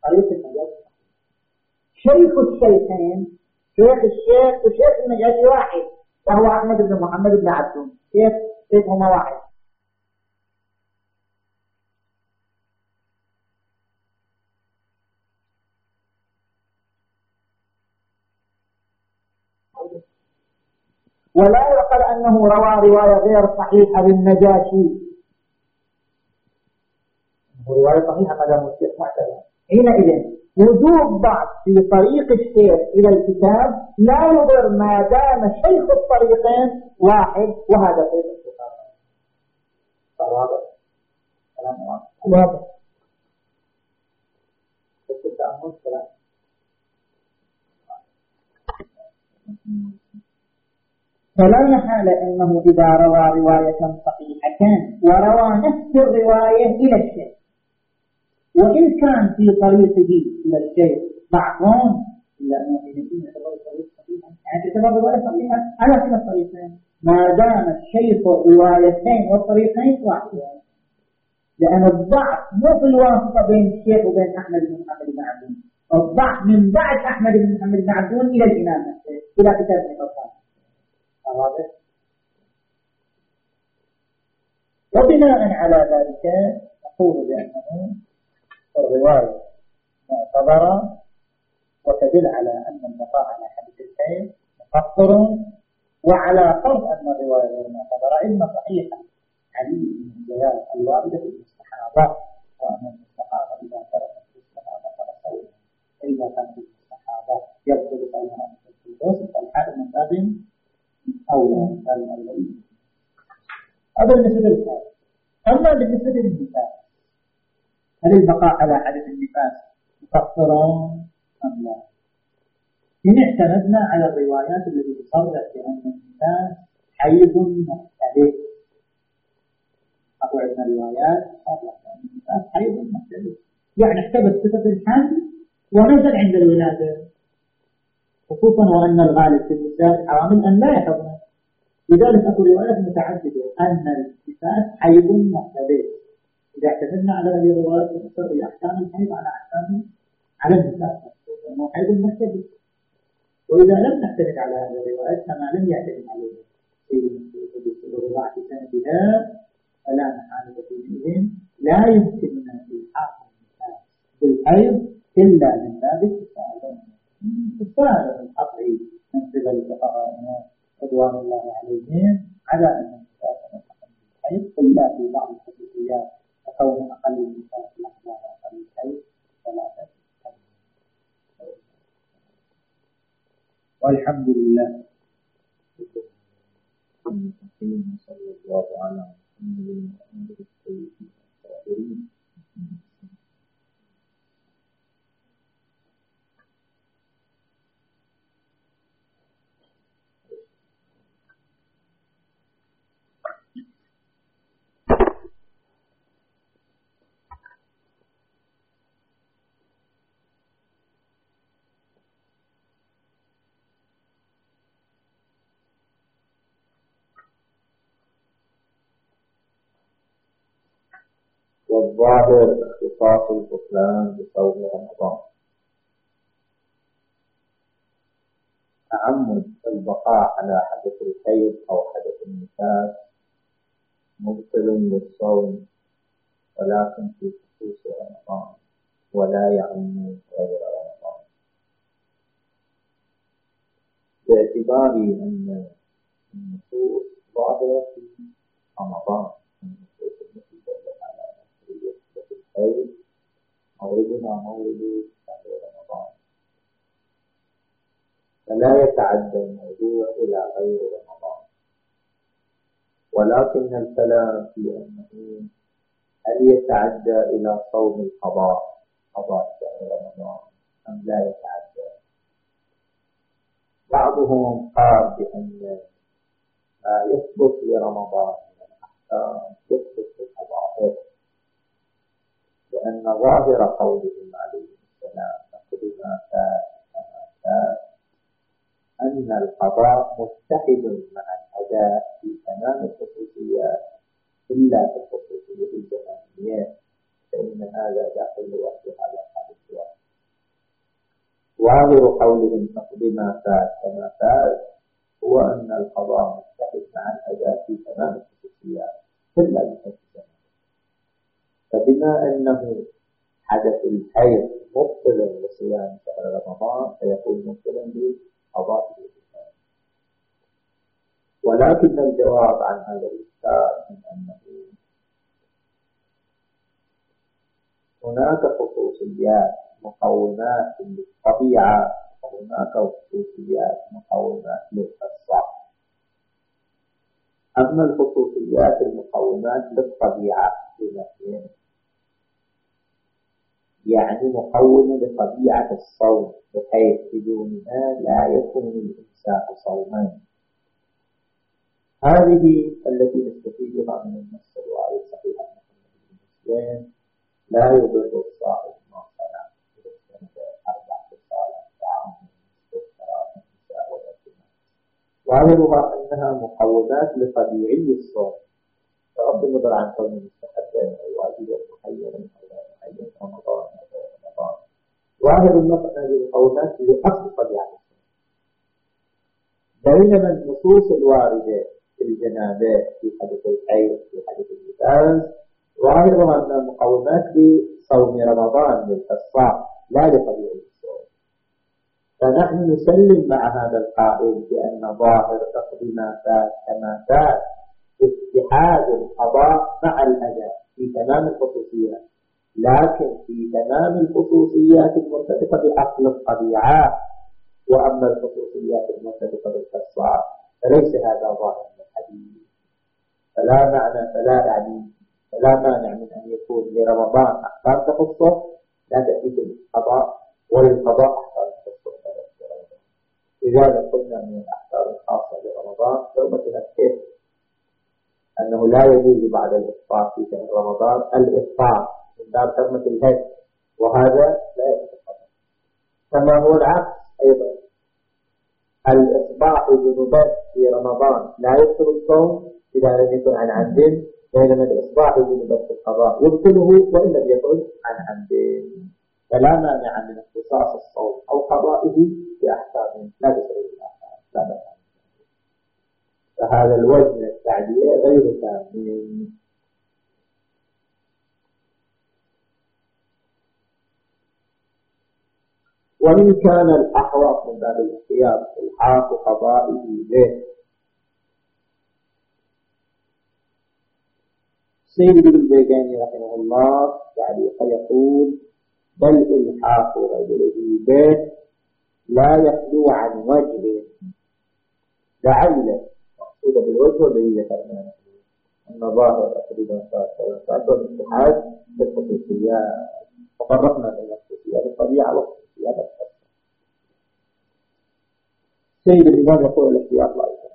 طريق النجاشي شيخ الشيخين شيخ الشيخ وشيخ النجاشي واحد. وهو أحمد بن محمد بن عبدون شيخ شيخهما واحد. ولا يقل أنه روى رواية غير صحيحة للنجاشي. ورواية صحيحة الشيخ معتبر حينئذ وجود ضعف في طريق الشيخ إلى الكتاب لا يضر ما دام شيخ الطريقين واحد وهذا شيخ الكتاب واضح. كلام واضح.
فلا محال أنه إذا روى رواية صحيحة وروى نفس الرواية إلى الشيخ. وإن كان في طريقه إلى الشيخ ضعف إلا أنه في يعتبر طريق صحيحا يعني تعتبر رواية صحيحة على كلا الطريقين ما دام الشيخ الروايتين والطريقين واحدين لأن الضعف مو في الواسطة بين الشيخ وبين أحمد بن محمد بن عبدون. الضعف من بعد أحمد بن محمد بن عبدون إلى الإمام إلى كتاب ابن وبناء على ذلك نقول بأنه الرواية معتبرة وتدل على أن البقاء على حديث الحيل مفطر وعلى فرض أن الرواية غير معتبرة إما صحيحة علي بن الجلال الواردة في المستحاضة وأن المستحاضة إذا تركت المستحاضة فلا صوت إلا كان في المستحاضة يبطل صوتها في الوسط فالحال من باب أولى هذا بالنسبة للحال أما بالنسبة للنفاس هل البقاء على حدث النفاس مفطر أم لا؟ إن اعتمدنا على الروايات التي تصرح بأن النفاس حيض مختلف. أقول عندنا روايات تصرح بأن النفاس حيض مختلف. يعني احتبس صفة الحمل ونزل عند الولادة. خصوصا وأن الغالب في النساء حوامل أن لا يحضن لذلك أكو روايات متعددة أن النفاس حيض مختلف إذا اعتمدنا على هذه الروايات نقتضي أحكام الحيض على أحكام على النفاس لأنه حيض مختلف وإذا لم نعتمد على هذه الروايات كما لم يعتمد عليها. في الرضاعة سندها فلا محالة فيهم لا يمكننا إلحاق النفاس بالحيض إلا من باب التساهل التساهل القطعي من قبل الفقهاء رضوان الله عليهم على أن النفاس ملحق بالحيض إلا في بعض الخصوصيات كون أقل النفاس لحظة وأقل الحيض ثلاثة والحمد لله. صلى الله على محمد وعلى والظاهر اختصاص البطلان بصوم رمضان. تعمد البقاء على حدث الحيض أو حدث النفاس مبطل للصوم ولكن في خصوص رمضان ولا يعم غير رمضان. باعتبار أن النصوص ظاهرة في رمضان. أي مولدنا مولد شهر رمضان فلا يتعدى الموضوع إلى غير رمضان ولكن الكلام في أنه هل يتعدى إلى صوم القضاء؟ قضاء شهر رمضان أم لا يتعدى؟ بعضهم قال بأن ما يثبت في رمضان من الأحكام يثبت في القضاء. لأن ظاهر قولهم عليه السلام كان أن القضاء متحد مع الأداء في تمام الخصوصيات إلا في الخصوصية الزمانية فإن هذا داخل وقت على حال الوقت ظاهر قولهم نقضي ما فات كما فات هو أن القضاء متحد مع الأداء في تمام الخصوصيات إلا بحسب فبما أنه حدث الحيض مبطلا لصيام شهر رمضان فيكون مبطلا لقضاء ولكن الجواب عن هذا الإشكال من أنه هناك خصوصيات مقومات للطبيعة وهناك خصوصيات مقومات للقصة أما الخصوصيات المقومات للطبيعة بنفسهم يعني مقومة لطبيعة الصوم بحيث بدونها لا يكون الإمساك صوما.
هذه التي نستفيدها من النص الوارد صحيح المسلم لا يضر الصائم ما صنع أربع خصال طعام ظاهرها أنها مقومات لطبيعي الصوم. بغض النظر عن كون مستحبا أو واجبا محيرا أو لا محيرا أو غير رمضان. ظاهر النص أن هذه المقومات لأصل طبيعة الصوم. بينما النصوص الواردة في الجنابة في حدث الحيض في حدث النفاس ظاهرها أنها مقومات لصوم رمضان للحصار لا الصوم. فنحن نسلم مع هذا القائل بأن ظاهر تقضي ما فات كما فات. اتحاد القضاء مع الأداء في تمام الخصوصيات لكن في تمام الخصوصيات المرتبطة بأصل الطبيعة. وأما الخصوصيات المرتبطة بالقصار فليس هذا ظاهر من الحديث. فلا معنى فلا يعني فلا مانع من أن يكون لرمضان أحكام تخصه لا تأتي بالقضاء وللقضاء أحكام تخصه. لذلك قلنا من الأحكام الخاصة برمضان توبة كيف أنه لا يجوز بعد الإفطار في شهر رمضان الإفطار من باب حرمة الهج وهذا لا يتفق. كما هو العكس أيضا. الإصباح جنوبا في رمضان لا يبطل الصوم إذا لم يكن عن عمد بينما الإصباح جنوبا في القضاء يبطله وإن لم يكن عن عمد فلا مانع من اختصاص الصوم أو قضائه بأحكام. لا تسري الأحكام. لا مانع فهذا الوزن التعدية غير كامل وإن كان الأحوط من باب الاختيار إلحاق قضائه به. سيد ابن البيقاني رحمه الله تعليق يقول بل إلحاق رجله به لا يخلو عن وجه لعل مقصود بالوجه والذي ذكرناه. أن ظاهر تقريبا صارت الاتحاد بالخصوصيات وفرقنا بين الخصوصيات الطبيعة والخصوصيات الخاصة. سيد الإمام يقول الاحتياط لا يكون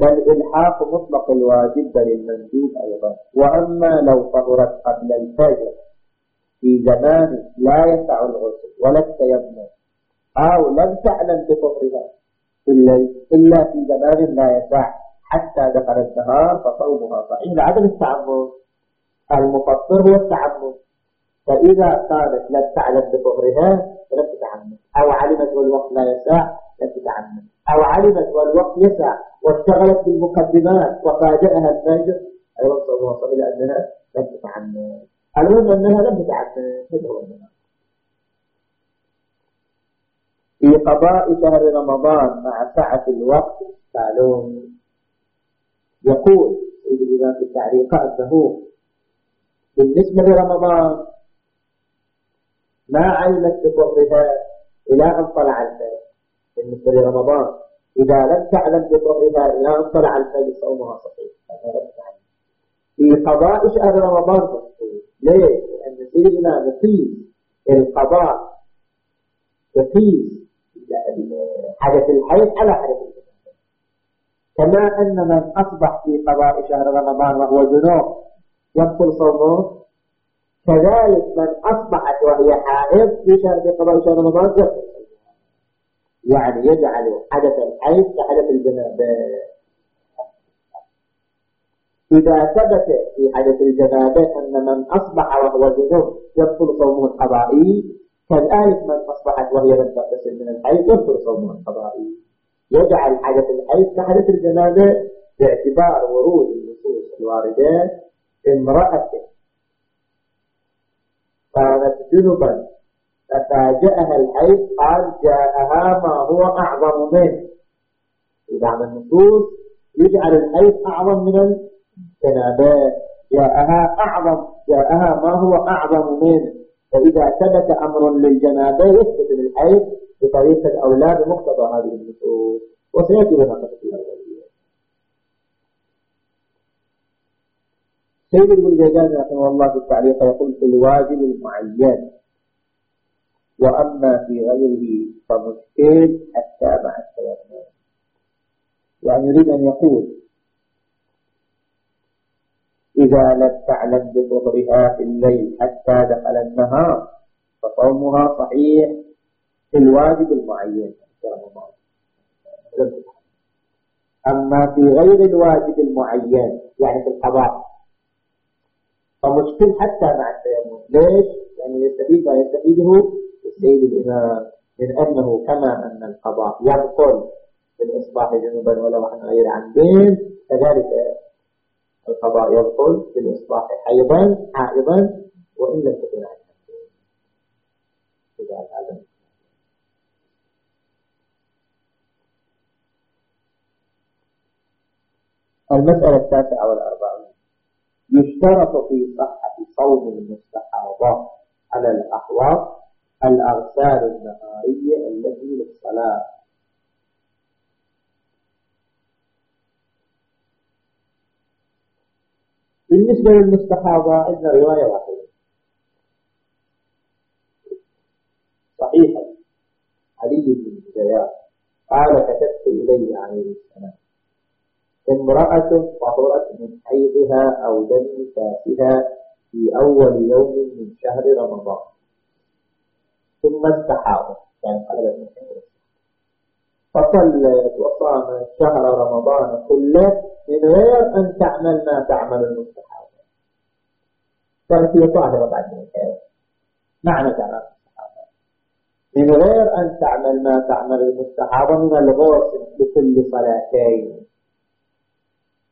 بل إلحاق مطلق الواجب بل المندوب أيضا. وأما لو طهرت قبل الفجر في زمان لا يسع الغسل ولا التيمم. أو لم تعلم بطهرها إلا في زمان لا يسع حتى دخل النهار فصومها. صحيح لعدم التعمد المفطر هو التعمد فإذا كانت لم تعلم بطهرها فلم تتعمد أو علمت والوقت لا يسع تتعمد أو علمت والوقت يسع واشتغلت بالمقدمات وفاجأها الفجر. أيضا صومها صحيح لأنها لم تتعمد. المهم أنها لم تتعمد. هذا هو في قضاء شهر رمضان مع سعة الوقت قالون يقول إذا في التعليق أنه بالنسبة لرمضان ما علمت بفضلها إلى أن طلع الفجر. بالنسبة لرمضان. إذا لم تعلم إلى أن طلع الفجر صومها صحيح. في قضاء شهر رمضان ليه؟ لأن سيدنا نقيس القضاء تقيس حدث الحيض على حدث كما أن من أصبح في قضاء شهر رمضان وهو جنوب يبطل صومه كذلك من أصبحت وهي حائض في شهر قضاء شهر رمضان يبطل يعني يجعل حدث الحيض كحدث الجنابة إذا ثبت في حدث الجنابة أن من أصبح وهو جنوب يبطل صومه القضائي كذلك من أصبحت وهي لم تغتسل من الحيض يبطل صومها القضائي. يجعل حدث الحيض كحدث الجنابة باعتبار ورود النصوص الواردة امرأة. كانت جنبا ففاجأها الحيض قال جاءها ما هو أعظم منه. إذا من النصوص يجعل الحيض أعظم من الجنابة جاءها أعظم جاءها ما هو أعظم منه. فإذا ثبت أمر للجنابة يثبت للحيض بطريقة الأولى بمقتضى هذه النصوص وسيأتي في الأولية سيد ابن جيجان رحمه الله في التعليق يقول في الواجب المعين. وأما في غيره فمشكل حتى مع التيمم
يعني يريد أن يقول إذا لم تعلم بظهرها في الليل حتى دخل النهار فصومها صحيح في الواجب المعين. أما في غير الواجب المعين يعني في القضاء فمشكل حتى مع التيمم ليش؟ لأنه يستفيد ما يستفيده السيد الإمام من أنه كما أن القضاء يبطل بالإصباح جنوبا ولو عن غير عمدين كذلك القضاء يبطل بالإصباح حيضا حائضا وإن لم تكن عن عمدين المسألة التاسعة والأربعون. يشترط في صحة صوم المستحاضة على الأحواض الأغسال النهارية التي للصلاة. بالنسبة للمستحاضة عندنا رواية واحدة. صحيحة علي بن زياد قال كتبت إلي عليه السلام. امرأة طهرت من حيضها أو دم نفاسها في أول يوم من شهر رمضان. ثم استحاضت يعني قلبت من فصلت وصامت شهر رمضان كله من غير أن تعمل ما تعمل المستحاضة كانت هي طاهرة بعد من معنى تعمل من غير أن تعمل ما تعمل المستحاضة من الغسل لكل صلاتين.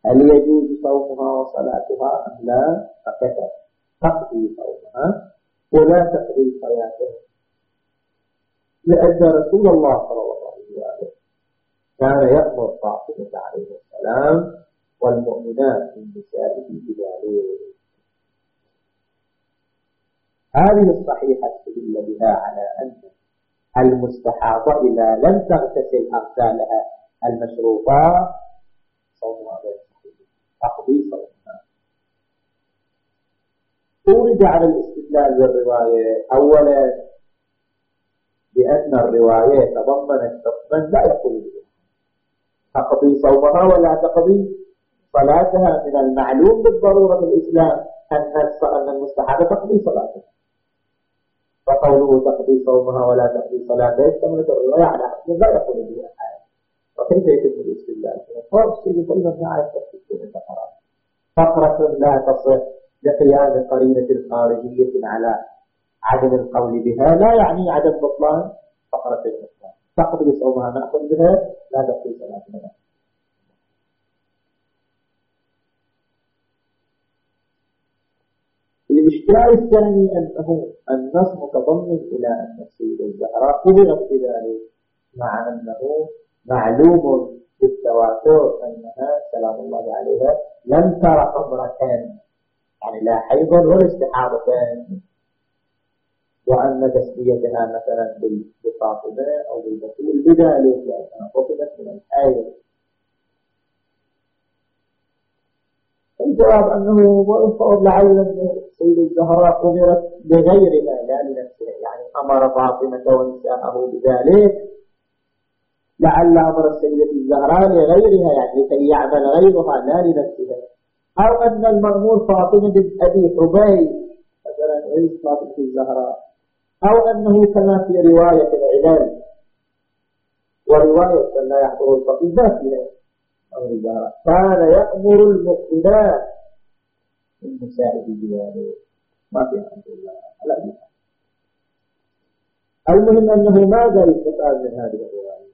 هل يجوز صومها وصلاتها أم لا؟ فكتب تقضي صومها ولا تقضي صلاتها لأن رسول الله صلى الله عليه وسلم كان يأمر فاطمة عليه السلام والمؤمنات من نسائه بذلك هذه الصحيحة استدل بها على أن المستحاضة إذا لم تغتسل أغسالها المشروطات صومها غير تقضي صوتها أورد على الاستدلال بالرواية أولا بأن الرواية تضمنت حكما لا يقول به تقضي صومها ولا تقضي صلاتها من المعلوم بالضرورة في الإسلام أن المستحاضة تقضي صلاتها فقوله تقضي صومها ولا تقضي صلاتها يشتمل الرواية على حكم لا يقول به أحد وكيف يتم الاستدلال؟ سيدي كلنا نعرف تفسير الفقرات فقرة لا تصح لقيام قرينة خارجية على عدم القول بها لا يعني عدم بطلان فقرة البطلان تقضي صومها نأخذ بها لا تقضي صلاتها الإشكال الثاني أنه النص متضمن إلى أن السيدة الزهراء قبلت بذلك مع أنه معلوم بالتواتر أنها سلام الله عليها لم ترى أمرتين يعني لا حيض ولا استحاضتين وأن تسميتها مثلا بالفاطمة أو بالبتول بذلك لأنها فطمت من الحيض الجواب أنه والصواب لعل السيدة الزهراء أمرت بغيرها لا لنفسها يعني أمر فاطمة ونساءه بذلك. لعل أمر السيدة الزهراء لغيرها يعني لكي يعمل غيرها لا لنفسها أو أن المأمور فاطمة بن أبي حبيب مثلا غير فاطمة الزهراء. أو أنه كما في رواية العلال. ورواية لا يحضر الفقيه فيها أمر الزهراء كان يأمر المؤمنات من بذلك ما فيها أمر الله لا المهم أنه ماذا يستفاد من هذه الرواية.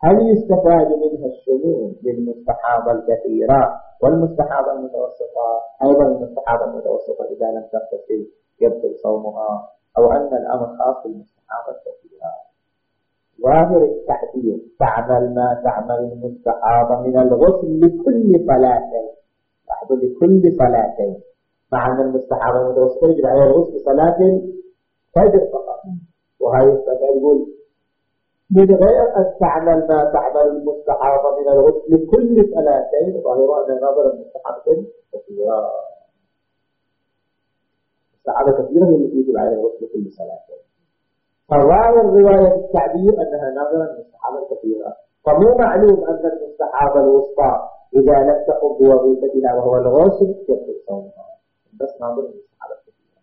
هل يستفاد منها الشمول للمستحاضة الكثيرة والمستحاضة المتوسطة؟ أيضا المستحاضة المتوسطة إذا لم تغتسل يبطل صومها أو أن الأمر خاص بالمستحاضة الكثيرة ظاهر التحديد تعمل ما تعمل المستحاضة من الغسل لكل صلاتين. لاحظ لكل صلاتين. مع أن المستحاضة المتوسطة يجب عليها الغسل صلاة الفجر فقط. وهي يقول من غير أن تعمل ما تعمل المستحاضة من الغسل كل صلاتين. ظاهرة أن نظر المستحاضة كثيرة السعادة كثيرة من يجب على الغسل كل صلاتين فظاهر رواية التعبير أنها نظرا من الصحابة كثيرة. فمو معلوم أن المستحاضة الوسطى إذا لم تقم بوظيفتها وهو الغسل يبطل صومها. بس ناظر من الصحابة كثيرة.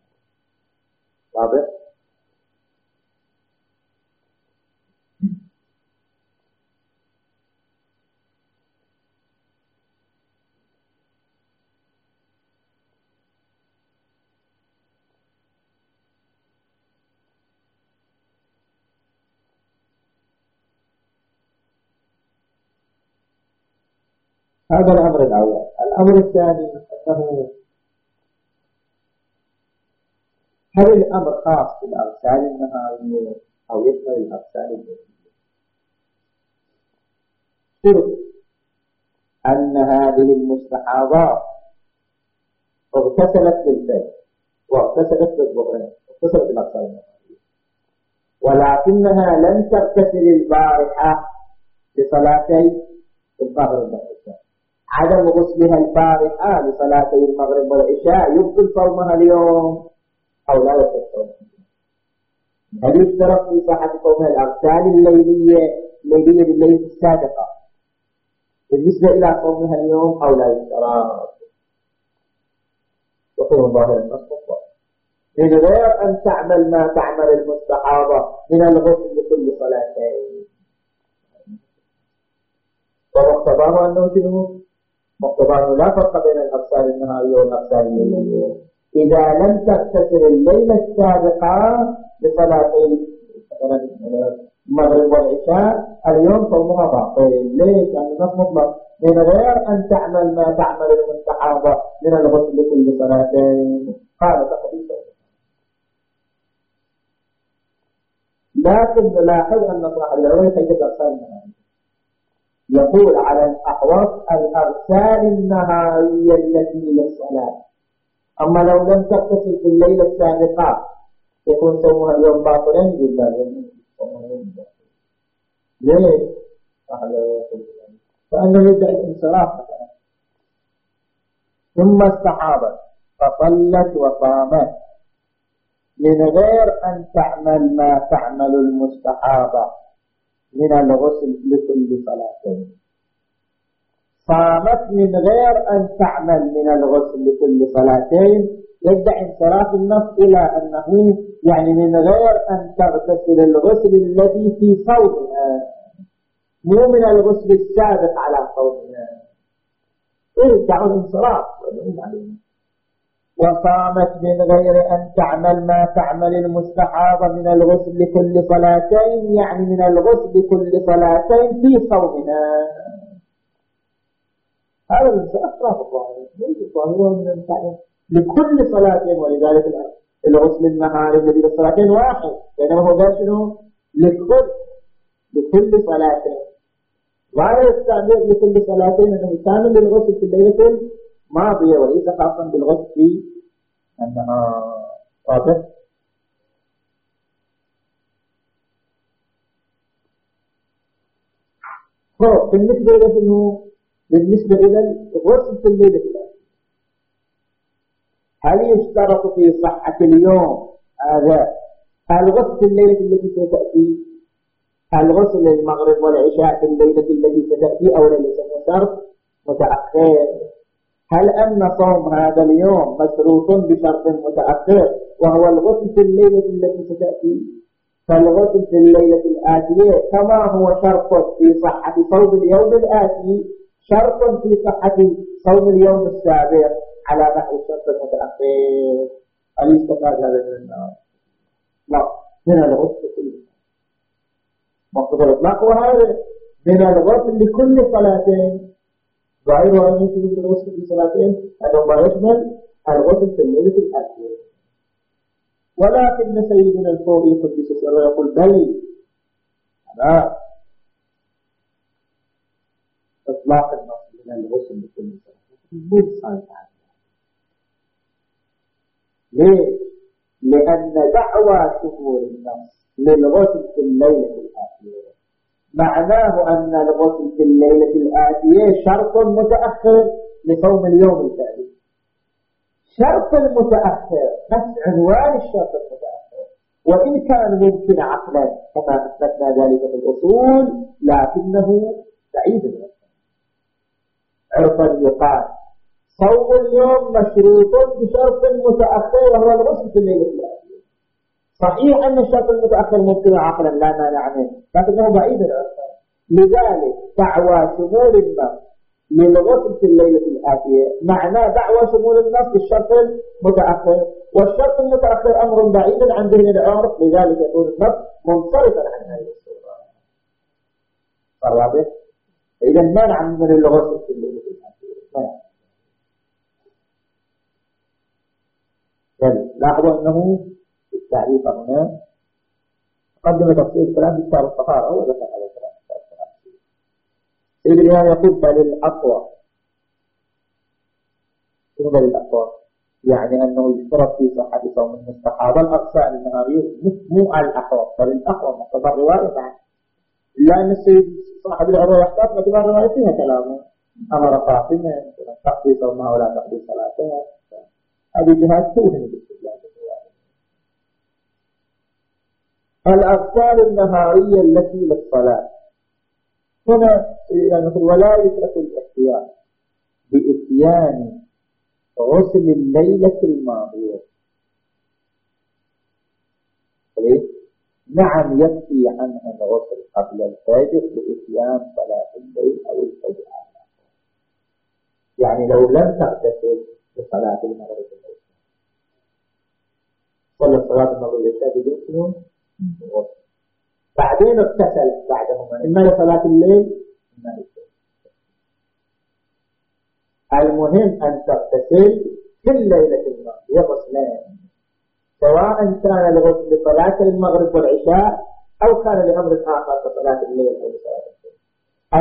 واضح؟ هذا الأمر الأول. الأمر الثاني أنه هل الأمر خاص بالأغسال النهارية أو يشمل الأغسال الليلية شرط أن هذه المستحاضات اغتسلت بالفجر واغتسلت بالظهرين اغتسلت بالأغسال النهارية ولكنها لم تغتسل البارحة بصلاتي الظهر والعشاء عدم غسلها البارحة لصلاتي المغرب والعشاء يبطل صومها اليوم. أو لا يبطل صومها هل يشترط في صحة صومها الأغسال الليلية الليلية بالليل السابقة؟ بالنسبة إلى صومها اليوم أو لا يشترط؟ وقيل ظاهر النص من غير أن تعمل ما تعمل المستحاضة من الغسل لكل صلاتين. ومقتضاه أنه شنو مقتضاه لا فرق بين الأغسال النهارية والأغسال الليلية إذا لم تغتسل الليلة السابقة لصلاتين المغرب والعشاء اليوم صومها باطل ليش؟ لأن النص مطلق. من غير أن تعمل ما تعمل المستحاضة من الغسل لكل صلاتين قال تقضي لكن نلاحظ أن صاحب العلماء يحدد أغسال النهارية يقول على الأحوص الأغسال النهارية التي للصلاة أما لو لم تغتسل في الليلة السابقة يكون صومها اليوم باطلا يقول لا ليش؟ فأنه يدعي الانصراف ثم استحاضت فصلت وصامت من غير أن تعمل ما تعمل المستحاضة. من الغسل لكل صلاتين صامت من غير أن تعمل من الغسل لكل صلاتين. يدعي انصراف النص إلى أنه يعني من غير أن تغتسل الغسل الذي في صومها. مو من الغسل السابق على صومها. إيه دعوا الانصراف. وصامت من غير أن تعمل ما تعمل المستحاضة من الغسل لكل صلاتين يعني من الغسل لكل صلاتين في صومها هذا الانصراف لا الظاهر من لكل صلاتين ولذلك الغسل النهاري الذي للصلاتين واحد بينما هو قال شنو؟ لكل لكل صلاتين. وهذا التعبير لكل صلاتين أنه كامل للغسل في الليلة الماضية وليس خاصا بالغسل في النهار واضح بالنسبة إلى شنو بالنسبة إلى الغسل في الليلة الآخرة هل يشترط في صحة اليوم هذا؟ الغسل في الليلة التي ستأتي؟ الغسل المغرب والعشاء في الليلة التي ستأتي أو ليس شرط متأخر. هل أن صوم هذا اليوم مشروط بشرط متأخر وهو الغسل في الليلة التي ستأتي؟ فالغسل في الليلة الآتية كما هو شرط في صحة صوم اليوم الآتي شرط في صحة صوم اليوم السابق على نحو الشرط المتأخر هل يستفاد هذا من النار؟ لا. من الغسل كله مقصود الإطلاق وهذا من الغسل لكل صلاتين ظاهر أن يشمل الغسل في صلاتين أنه ما يشمل الغسل في الليلة الأخيرة ولكن سيدنا الفوضي قدس سره يقول بل هذا إطلاق النص من الغسل لكل صلاتين ليه؟ لأن دعوى شمول النص للغسل في الليلة معناه أن الغسل في الليلة الآتية شرط متأخر لصوم اليوم التالي شرط المتأخر نفس عنوان الشرط المتأخر. وإن كان ممكن عقلا كما أثبتنا ذلك في الأصول لكنه بعيد عرفا يقال صوم اليوم مشروط بشرط متأخر وهو الغسل في الليلة الآخرة صحيح أن الشرط المتأخر ممكن عقلا لا مانع منه لكنه بعيد عرفا لذلك دعوى شمول النص للغسل في الليلة الآتية معناه دعوى شمول النص للشرط المتأخر والشرط المتأخر أمر بعيد عن ذهن العرف لذلك يكون النص منصرفا عن هذه الصورة. الرابع إذا منع من الغسل في الليلة الآتية لاحظوا أنه التعريف هنا قدم تفصيل الكلام في كتاب الطهارة وذكر على الكلام. سيد الإمام يقول بل الأقوى بل الأقوى؟ يعني أنه يشترط في صحة صوم المستحاضة. الأقصى النهارية مو على الأقوى. بل الأقوى مقتضى الرواية بعد. لأن السيد صاحب العروة يحتاج باعتبار الرواية فيها كلامه. أمر فاطمة تقضي صومها ولا تقضي صلاتها هذه جهات توهم الأغسال النهارية التي للصلاة. هنا يعني ولا يترك الإحتياط بإتيان غسل الليلة الماضية. نعم يكفي عنها الغسل قبل الفجر بإتيان صلاة الليل أو الفجر. يعني لو لم تغتسل بصلاة المغرب. صلى صلاة المغرب بدون؟ بعدين اغتسل بعدهما إما لصلاة الليل إما للفجر المهم أن تغتسل كل ليلة الماضية غسلان سواء كان الغسل لصلاة المغرب والعشاء أو كان لأمر آخر كصلاة الليل أو صلاة الليل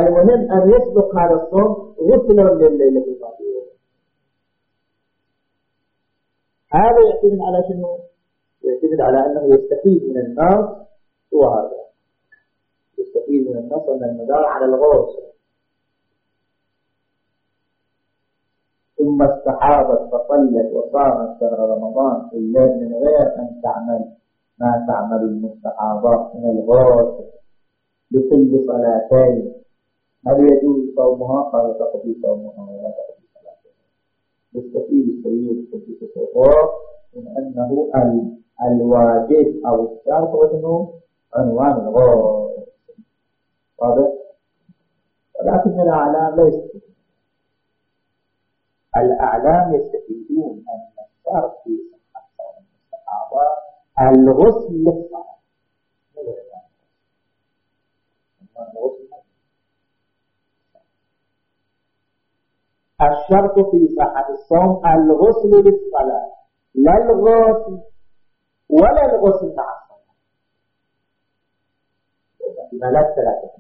المهم أن يسبق هذا الصوم غسلا لليلة الماضية هذا يعتمد على شنو؟ يعتمد على أنه يستفيد من الناس هو هذا. يستفيد من النص أن المدار على الغوص ثم استحاضت فصلت وصامت شهر رمضان الليل من غير أن تعمل ما تعمل المستحاضات من الغوص لكل صلاتين. هل يجوز صومها؟ قال تقضي صومها ولا تقضي صلاتها. يستفيد السيد في الصفوف من أنه الواجب أو الشرط وأنه عنوان الغوص واضح؟ ولكن الأعلام ليست الأعلام يستفيدون أن الشرط في صحة الصحابة الغسل للصلاة. الشرط في صحة الصوم الغسل للصلاة. لا الغسل ولا الغسل مع الصلاة احتمالات ثلاثة.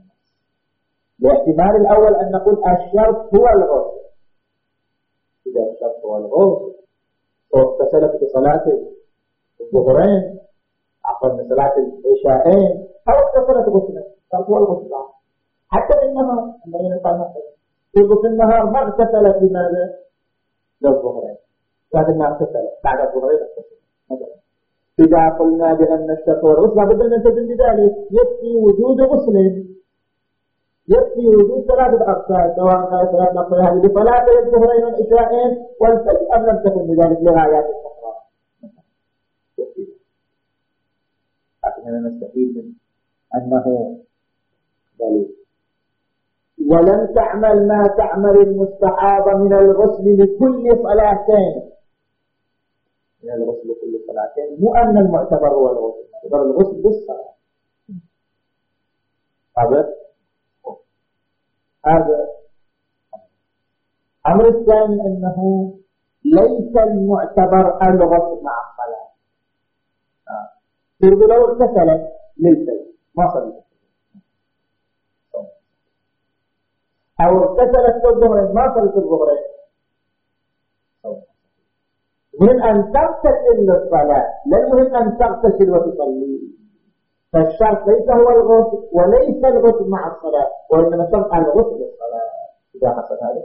الاحتمال الأول أن نقول الشرط هو الغسل. إذا الشرط هو الغسل واغتسلت بصلاة الظهرين عفوا صلاة العشاءين أو اغتسلت غسلا الشرط هو الغسل حتى في النهار عندما ينفع مثلا في النهار ما اغتسلت لماذا؟ للظهرين. لكنها اغتسلت بعد الظهرين اغتسلت. مثلا إذا قلنا بأن الشرط هو الغسل لابد أن نلتزم بذلك يكفي وجود غسل يكفي وجود ثلاثة أقسام سواء كانت ثلاثة أقسام هذه بصلاة الظهرين والعشاءين والفجر أم لم تكن بذلك لغايات الصحراء. لكننا نستفيد من أنه دليل ولم تعمل ما تعمل المستحاضة من الغسل لكل صلاتين من الغسل لكل صلاتين مو أن المعتبر هو الغسل المعتبر الغسل بالصلاة. هذا هذا الأمر الثاني أنه ليس المعتبر الغسل مع الصلاة. تريد لو اغتسلت للفجر ما صلت أو اغتسلت الظهرين ما صلت الظهرين. من أن تغتسل للصلاة لا المهم أن تغتسل وتصلي. فالشرط ليس هو الغسل وليس الغسل مع الصلاة وإنما شرط الغسل للصلاة إذا حصل هذا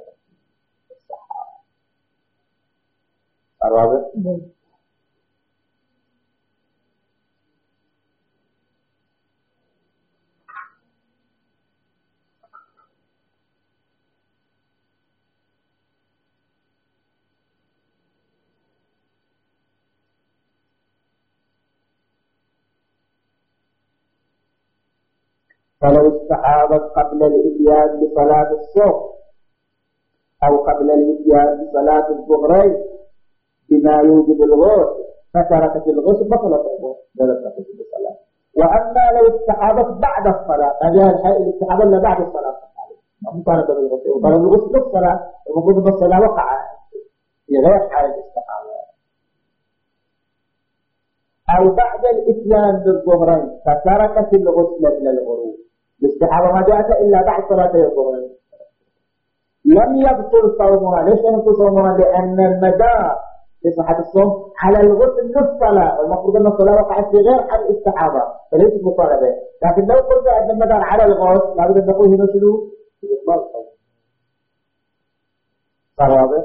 الصحة. فلو استحاضت قبل الإتيان بصلاة الصبح أو قبل الإتيان بصلاة الظهرين بما يوجب الغسل فتركت الغسل بطلت الغسل بصلاة وأما لو استحاضت بعد الصلاة هذه الحياة الاستحاضة إلا بعد الصلاة. مطالبة بالغسل وطلب الغسل بالصلاة المفروض بالصلاة وقع. في غير حال الاستحاضة أو بعد الإتيان بالظهرين فتركت الغسل إلى الغروب. الاستحاضة ما جاءت إلا بعد صلاة الظهرين لم يبطل صومها ليش لم يبطل صومها لأن المدار في صحة الصوم على الغسل للصلاة والمفروض أن الصلاة وقعت في غير حال الاستحاضة فليست مطالبة لكن لو قلنا أن المدار على الغسل لابد أن نقول هنا شنو؟ صار واضح؟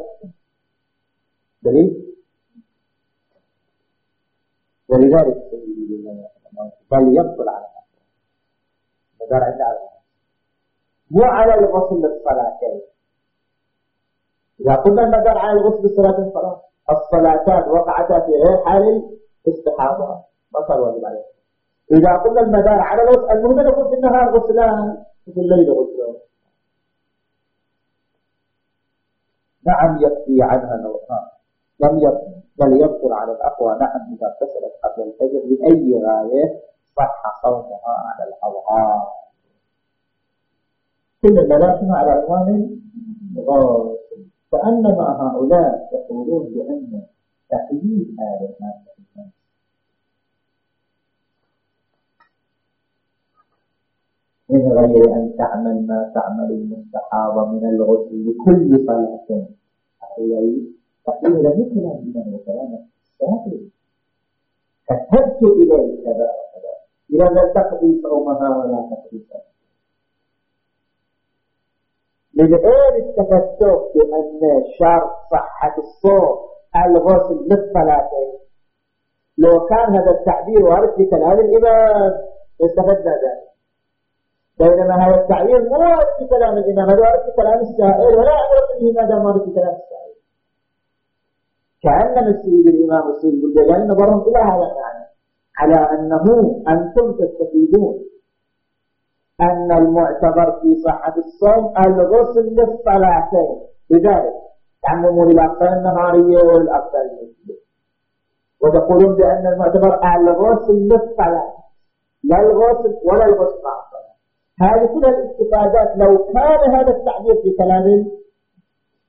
دليل؟ ولذلك بل يبطل على عند على مو على الغسل للصلاتين إذا قلنا المدار على الغسل للصلاتين خلاص الصلاتان وقعتا في غير حال الاستحاضة ما صار واجب عليه إذا قلنا المدار على الغسل المهم نقول في النهار غسلان وفي الليل غسلان نعم يكفي عنها نوعان لم يكن بل يبطل على الأقوى نعم إذا اتصلت قبل الفجر لأي غاية صح صومها على الأظهار كل الملائكة على عنوان غاية فأنما هؤلاء يقولون بأن تحديد هذا المادة من غير أن تعمل ما تعمل المستحاضة من الغسل لكل صلاة هي تقول لم يكن عندنا كلام سهل كتبت إليه كذا لم تقضي صومها ولا تقضي من أين استفدت بأن شرط صحة الصوم؟ الغسل للصلاتين لو كان هذا التعبير وارد في كلام الإمام استفدنا ذلك. بينما هذا التعبير مو وارد في كلام الإمام هذا وارد في كلام السائل ولا أعرف به ما دام وارد في كلام السائل. كأن السيد الإمام السيد الجلال نظرهم إلى هذا المعنى على أنه أنتم تستفيدون. أن المعتبر في صحة الصوم الغسل للصلاتين. لذلك تعمموا للأقصال النهارية والأقصال الليلية وتقولون بأن المعتبر الغسل للصلاة لا الغسل ولا الغسل مع الصلاة. هذه كلها الاستفادات لو كان هذا التعبير في كلام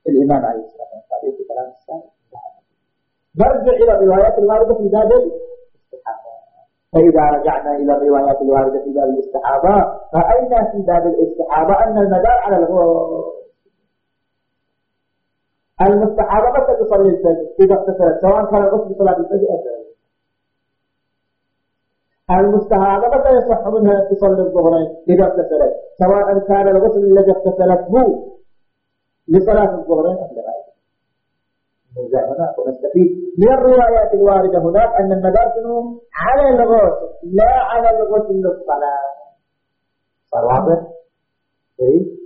الإمام عليه الصلاة والسلام. في كلام السابق نرجع إلى الروايات الواردة في باب فإذا رجعنا إلى الروايات الواردة في باب الاستحاضة رأينا في باب الاستحاضة أن المدار على الغسل المستحاضة متى تصلي الفجر إذا اغتسلت سواء كان الغسل بصلاة الفجر أو المستحاضة متى يصح منها أن تصلي الظهرين إذا اغتسلت سواء كان الغسل الذي اغتسلته لصلاة الظهرين هناك ونستفيد من الروايات الواردة هناك أن المدار شنو على الغسل لا على الغسل للصلاة صار واضح؟ إيه؟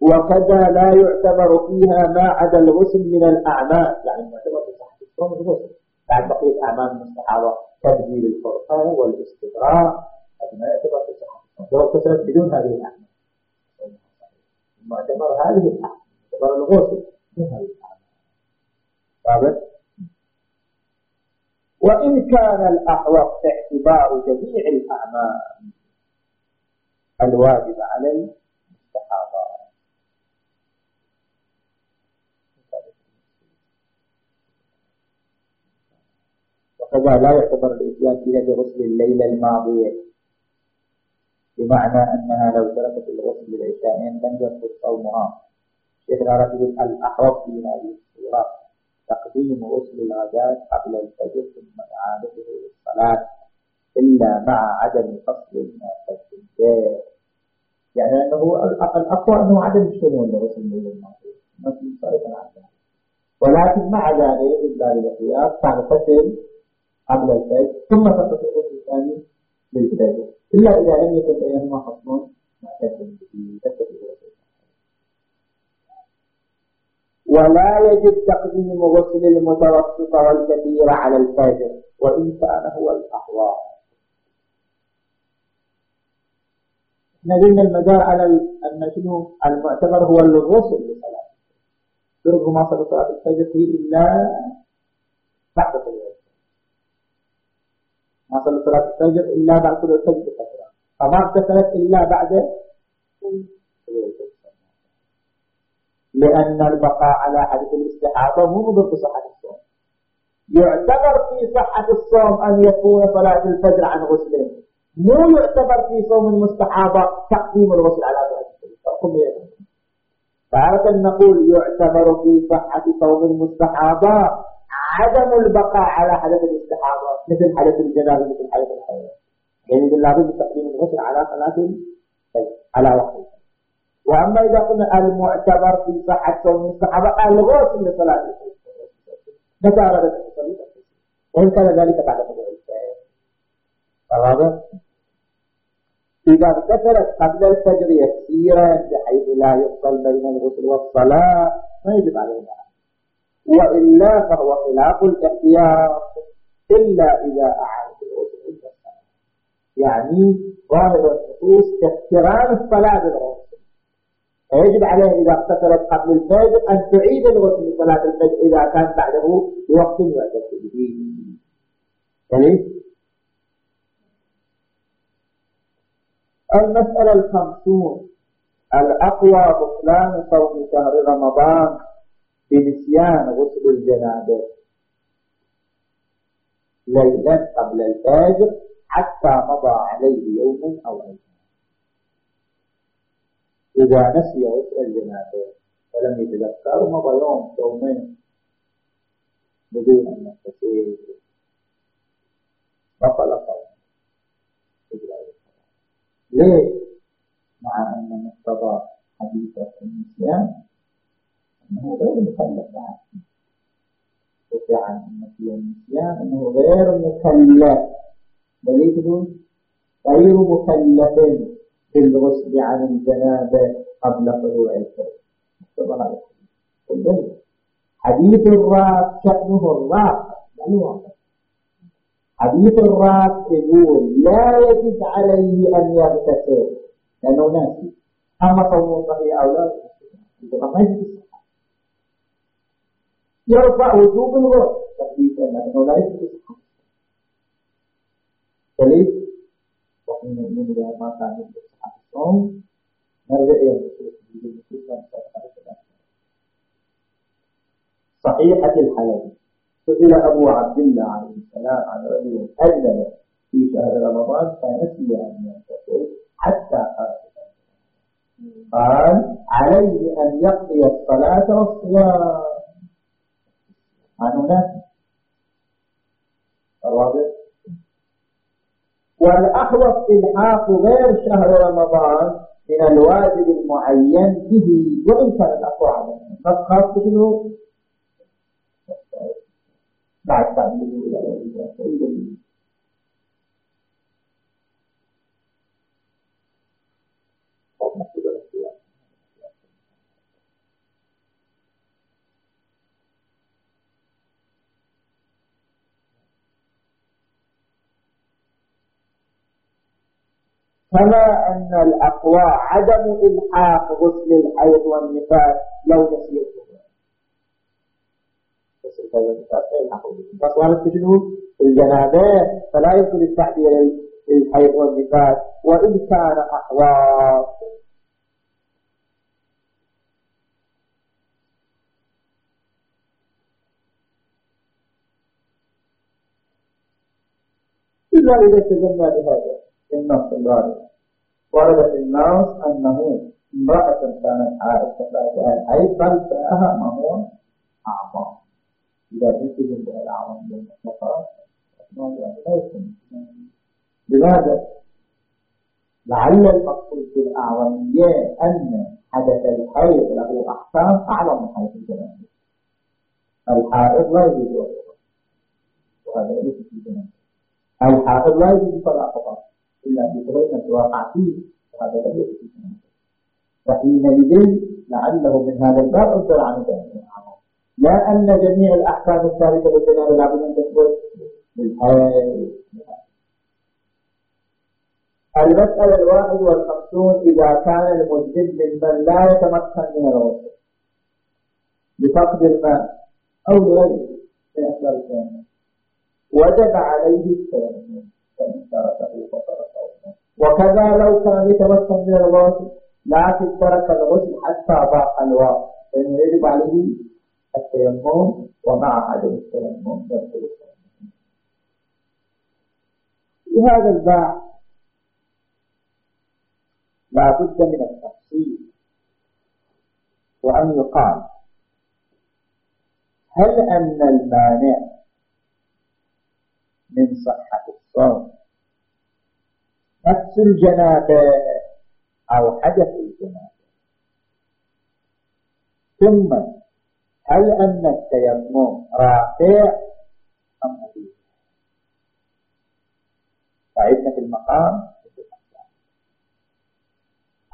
وكذا لا يعتبر فيها ما عدا الغسل من الأعمال يعني معتبر في صحة الصوم الغسل بعد بقية أعمال المستحاضة تبديل الفرقة والاستدراء هذا ما يعتبر في صحة لو كسرت بدون هذه الأعمال. معتبر هذه الأعمال. معتبر الغسل من هذه الأعمال. واضح؟ وإن كان الأحوط اعتبار جميع الأعمال الواجب على المستحاضة وكذا لا يعتبر الإتيان فيها بغسل الليلة الماضية بمعنى أنها لو تركت الغسل للعشاءين لم يبطل صومها. شيخنا رجل الأحوط في هذه الصورة تقديم غسل الغداء قبل الفجر ثم إعادته للصلاة إلا مع عدم فصل في يعني أنه الأقوى أنه عدم الشمول لغسل الليلة الماضية مثل صارت عن ولكن مع ذلك إلا الإحتياط كان فصل قبل الفجر ثم تقف الغسل الثاني للفجر إلا إذا لم يكن بينهما فصل معتد به تكتفي ولا يجب تقديم غسل المتوسط والكثير على الفجر وإن كان هو الأحوال.
نقلنا المدار على أن شنو المعتبر هو الغسل لصلاة درجه ما صلاة الفجر إلا بعد طلوع ما صلى صلاة الفجر إلا بعد طلوع الفجر بفترة فما اغتسلت إلا بعد لأن البقاء على حدث الاستحاضة مو ضد صحة الصوم. يعتبر في صحة الصوم أن يكون صلاة الفجر عن غسل. مو يعتبر في صوم المستحاضة تقديم الغسل على صلاة الفجر. فهذا نقول يعتبر في صحة صوم المستحاضة عدم البقاء على حدث الاستحاضة مثل حدث الجنابة مثل حدث الحيوان يعني لابد تقديم الغسل على صلاة على وقت وأما إذا قلنا المعتبر في صحة صوم الصحابة الغسل لصلاة متى أردت الصلاة وإن كان ذلك بعد طلوع الفجر؟ إذا اغتسلت قبل الفجر يسيرا بحيث لا يفصل بين الغسل والصلاة ما يجب عليها وإلا فهو خلاف الإحتياط إلا إذا الغسل عند الصلاة يعني ظاهر النصوص كاقتران الصلاة بالغسل. فيجب عليه إذا اغتسلت قبل الفجر أن تعيد الغسل لصلاة الفجر إذا كان بعده بوقت يعتد به. يعني المسألة الخمسون الأقوى بطلان صوم شهر رمضان. بنسيان غسل الجنابة. ليلا قبل الفجر حتى مضى عليه يوم أو أيام إذا نسي غسل الجنابة ولم يتذكر مضى يوم يومين بدون أن يغتسل. بطل قوم ليه؟ مع أن مقتضى حديث النسيان أنه غير مكلف بعد. رفع عن أمتي النسيان أنه غير مكلف. بل يقولون غير مكلف بالغسل عن الجنابة قبل طلوع الفجر. حديث الراس شأنه الراس يعني حديث الراس يقول لا يجب عليه أن يغتسل. لأنه ناسي. أما صوم صحيح أو لا ما يجب. يرفع وجوب الغسل تحديثا. لأنه لا يجب الصحة دليل وحين إذا ما كان الصحة الصوم نرجع إلى صحيحة الحلال سئل أبو عبد الله عليه السلام عن رجل أذن في شهر رمضان فنسي أن يغتسل حتى خرج قال عليه أن يقضي الصلاة والصيام. ناس الواضح والأحوط إلحاق غير شهر رمضان من الواجب المعين به وإن كان الأقوى عليه فخاص منه بعد تعبيره إلى كما أن الأقوى عدم إلحاق غسل الحيض والنفاس لو نسيته فصارت شنو؟ الجنابة. فلا يمكن التعبير الحيض والنفاس وإن كان أحواط إلا إذا تجمع بهذا. النص الرابع ورد في النص أنه امرأة كانت عائشة فاتها الحيض بل فاها ما هو أعظم إذا تنتج الأعظم بالمطلقات لماذا؟ لعل المقصود في الأعظمية أن حدث الحيض له أحكام أعظم من حدث الجنازة الحائض لا يجوز وهذا ليس في الجنازة الحائض لا يجوز فقط إلا فيه وهذا لا في الجنازة فحينئذ
لعله من هذا الباب انظر عن لا أن جميع الأحكام الثابتة بالجناب العبد أن تثبت بالحي المسألة الواحد والخمسون إذا كان المذنب ممن لا يتمكن من الغسل بفقد الماء أو لغيره من أسباب وجب عليه التيمم. فإن تركه فطرقه وكذا لو كان يتمكن من الغسل لكن ترك الغسل حتى ضاق الوقت فإنه يجب عليه التيمم ومع عدم التيمم. في هذا الباب لا بد من التفصيل وأن يقال هل أن المانع من صحة الصوم نفس الجنابة أو حدث الجنابة. ثم هل أن التيمم رافع أم حديث؟ فعدنا في المقام.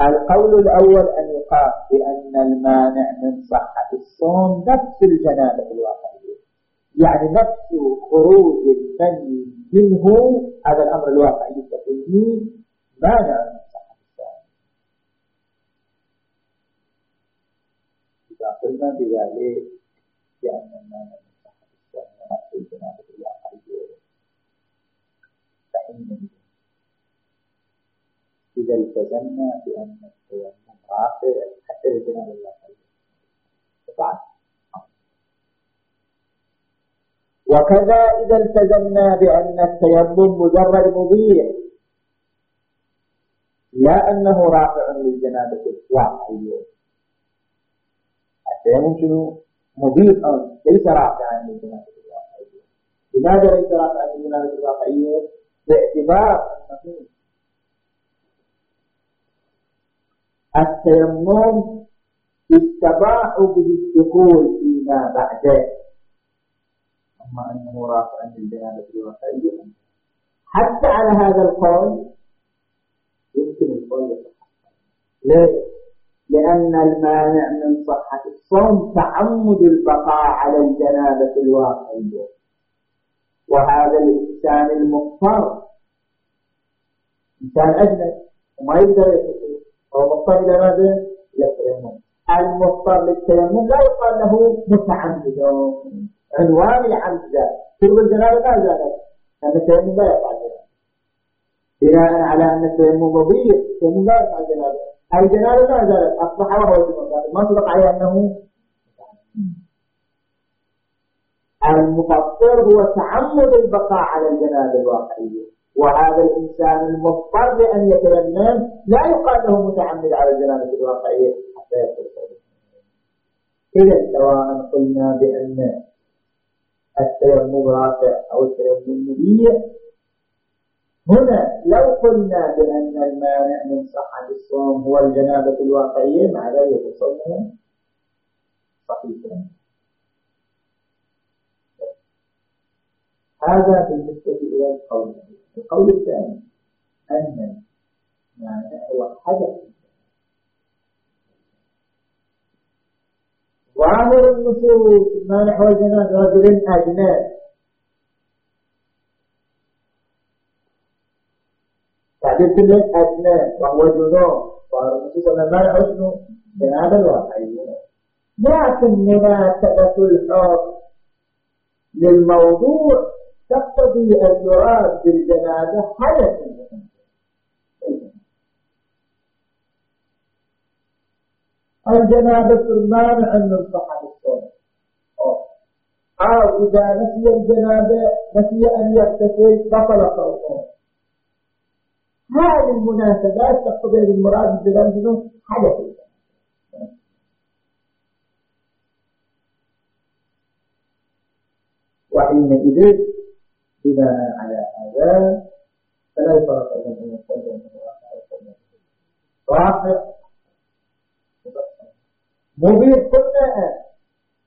القول الأول أن يقال بأن المانع من صحة الصوم نفس الجنابة الواقعية يعني نفس خروج المني منه هذا الأمر الواقعي التقليدي مانع من صحة الصوم إذا قلنا بذلك بأن المانع من صحة الصوم نفس الجنابة الواقعية فإن إذا التزمنا بأن التيمم رافع حتى الجناب الله طبعا وكذا إذا التزمنا بأن التيمم مجرد مبيح لا أنه رافع للجنابة الواقعية. التيمم شنو؟ مبيح ليس رافعا للجنابة الواقعية. لماذا ليس رافعا للجنابة الواقعية؟ باعتبار أنه التيمم استباح به الدخول فيما بعده. أما أنه رافع للجنابة الواقعية حتى على هذا القول يمكن القول ليه؟ لأن المانع من صحة الصوم تعمد البقاء على الجنابة الواقعية وهذا الإنسان المضطر. إنسان أجنب وما يقدر يتصل هو مضطر إلى ماذا؟ إلى التيمم. المضطر للتيمم لا يقال له متعمد عنوان العمد ذات شرب الجنابة ما زالت أن التيمم لا يقع جنابة بناء على أن التيمم مضيع التيمم لا يقع جنابة الجنابة ما زالت أصبح وهو ما صدق عليه أنه المفطر هو تعمد البقاء على الجنابة الواقعية وهذا الإنسان المضطر لأن يتيمم لا يقال له متعمد على الجنابة الواقعية حتى يدخل إذا سواء قلنا بأن التيمم رافع أو التيمم مبيع هنا لو قلنا بأن المانع من صحة الصوم هو الجنابة الواقعية مع ذلك صومه صحيح. هذا بالنسبة إلى القول. القول الثاني أن المانع هو حدث. ظاهر النصوص ما نحو الجنان رجل أجناد تعبير كلمة أجناد وهو جنون النصوص أن المانع شنو بهذا الواقعية لكن مناسبة الحكم للموضوع تقتضي أن يراد بالجنازة حدث الجنابة مانع من صحة الصوم أو إذا نسي الجنابة نسي أن يغتسل بطل صومه هذه المناسبات تقتضي المراد بالجنازة حدث وحينئذ بناء على هذا فلا يفرق بين أن يقدم واقع مبيح قلنا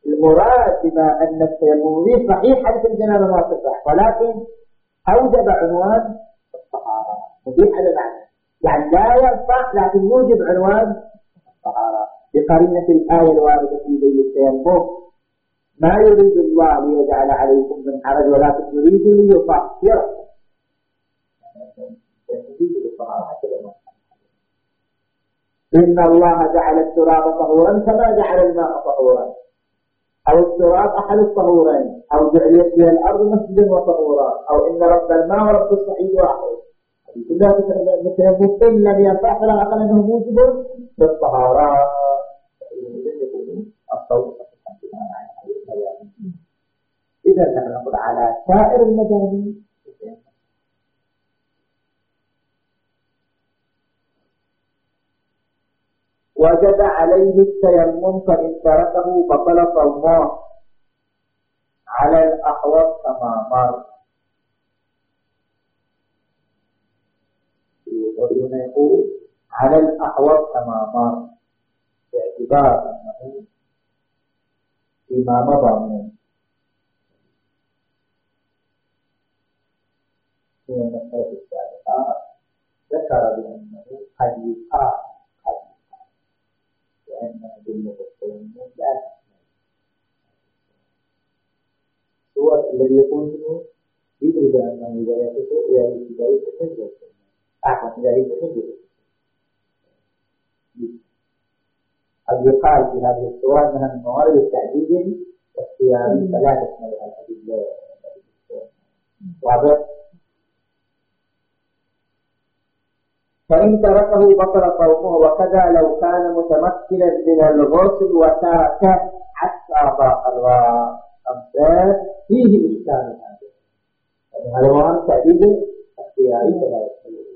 المراد بما أن التيمم صحيح حدث الجنابة ما تصح ولكن أوجب عنوان الطهارة. مبيح على المعنى. يعني لا ينفع لكن يوجب عنوان الطهارة. بقرينة الآية الواردة في ذي التيمم ما يريد الله ليجعل عليكم من حرج ولكن يريد ليطهركم. إن الله جعل التراب طهورا كما جعل الماء طهورا. أو التراب أحد الطهورين. أو جعلت فيها الأرض مسجدا وطهورا. أو إن رب الماء ورب الصعيد واحد. كلها مثل إن لم ينفع فلا أقل أنه موجب بالطهارة إذا نحن نقول على سائر المجانين وجد عليه التيمم فإن تركه بطل صومه على الأحوط كما مر يقول على الأحوط كما مر باعتبار أنه فيما مضى من من المسألة السابقة. ذكر بأنه قد يقال لأن أدلة التيمم لا هو الذي يكون منه يدرك أنه إذا يتسع إذا يتسع أعظم إذا يتسع قد يقال في هذه الصور من موارد التعديل الاختياري فلا تشملها الأدلة. واضح؟ فإن تركه بطل صومه وكذا لو كان متمكنا من الغسل وترك حتى ضاق الوقت فيه إشكال هذا. هذا هو تأديب اختياري فلا يختلف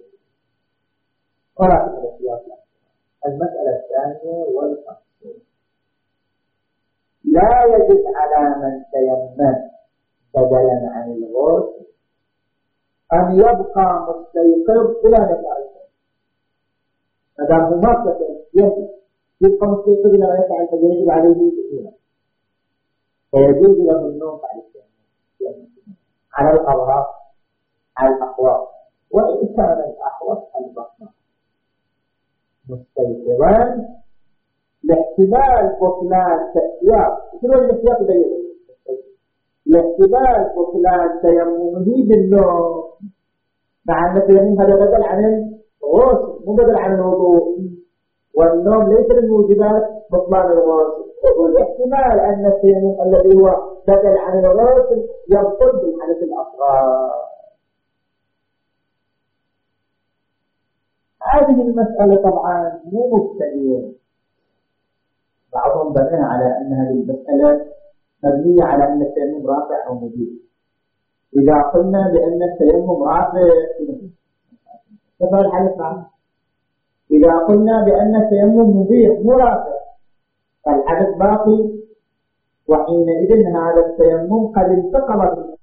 ولكن الاختيار المسألة الثانية والفصل لا يجب على من تيمم بدلا عن الغسل أن يبقى مستيقظ إلى نفعه ما دام ما يجب يبقى مستيقظ إلى يفعل فيجب عليه الإيمان فيجوز له النوم بعد على الأظهار على الأقوال. وإن كان الأحوط البطن مستيقظا لاحتمال بطلان تأسياب شنو الاحتياط ده؟ لاحتمال بطلان تيممه بالنوم. مع أن التيمم هذا بدل عن الغسل مو بدل عن الوضوء والنوم ليس من موجبات بطلان الغسل يقول احتمال أن التيمم الذي هو بدل عن الغسل يبطل بالحدث الأصغر هذه المسألة طبعا مو مبتدئة. بعضهم بناها على أن هذه المسألة مبنية على أن التيمم رافع أو مبيح إذا قلنا بأن التيمم رافع كفى الحدث معه إذا قلنا بأن التيمم مبيح مو رافع فالحدث باقي. وحينئذ هذا التيمم قد انتقل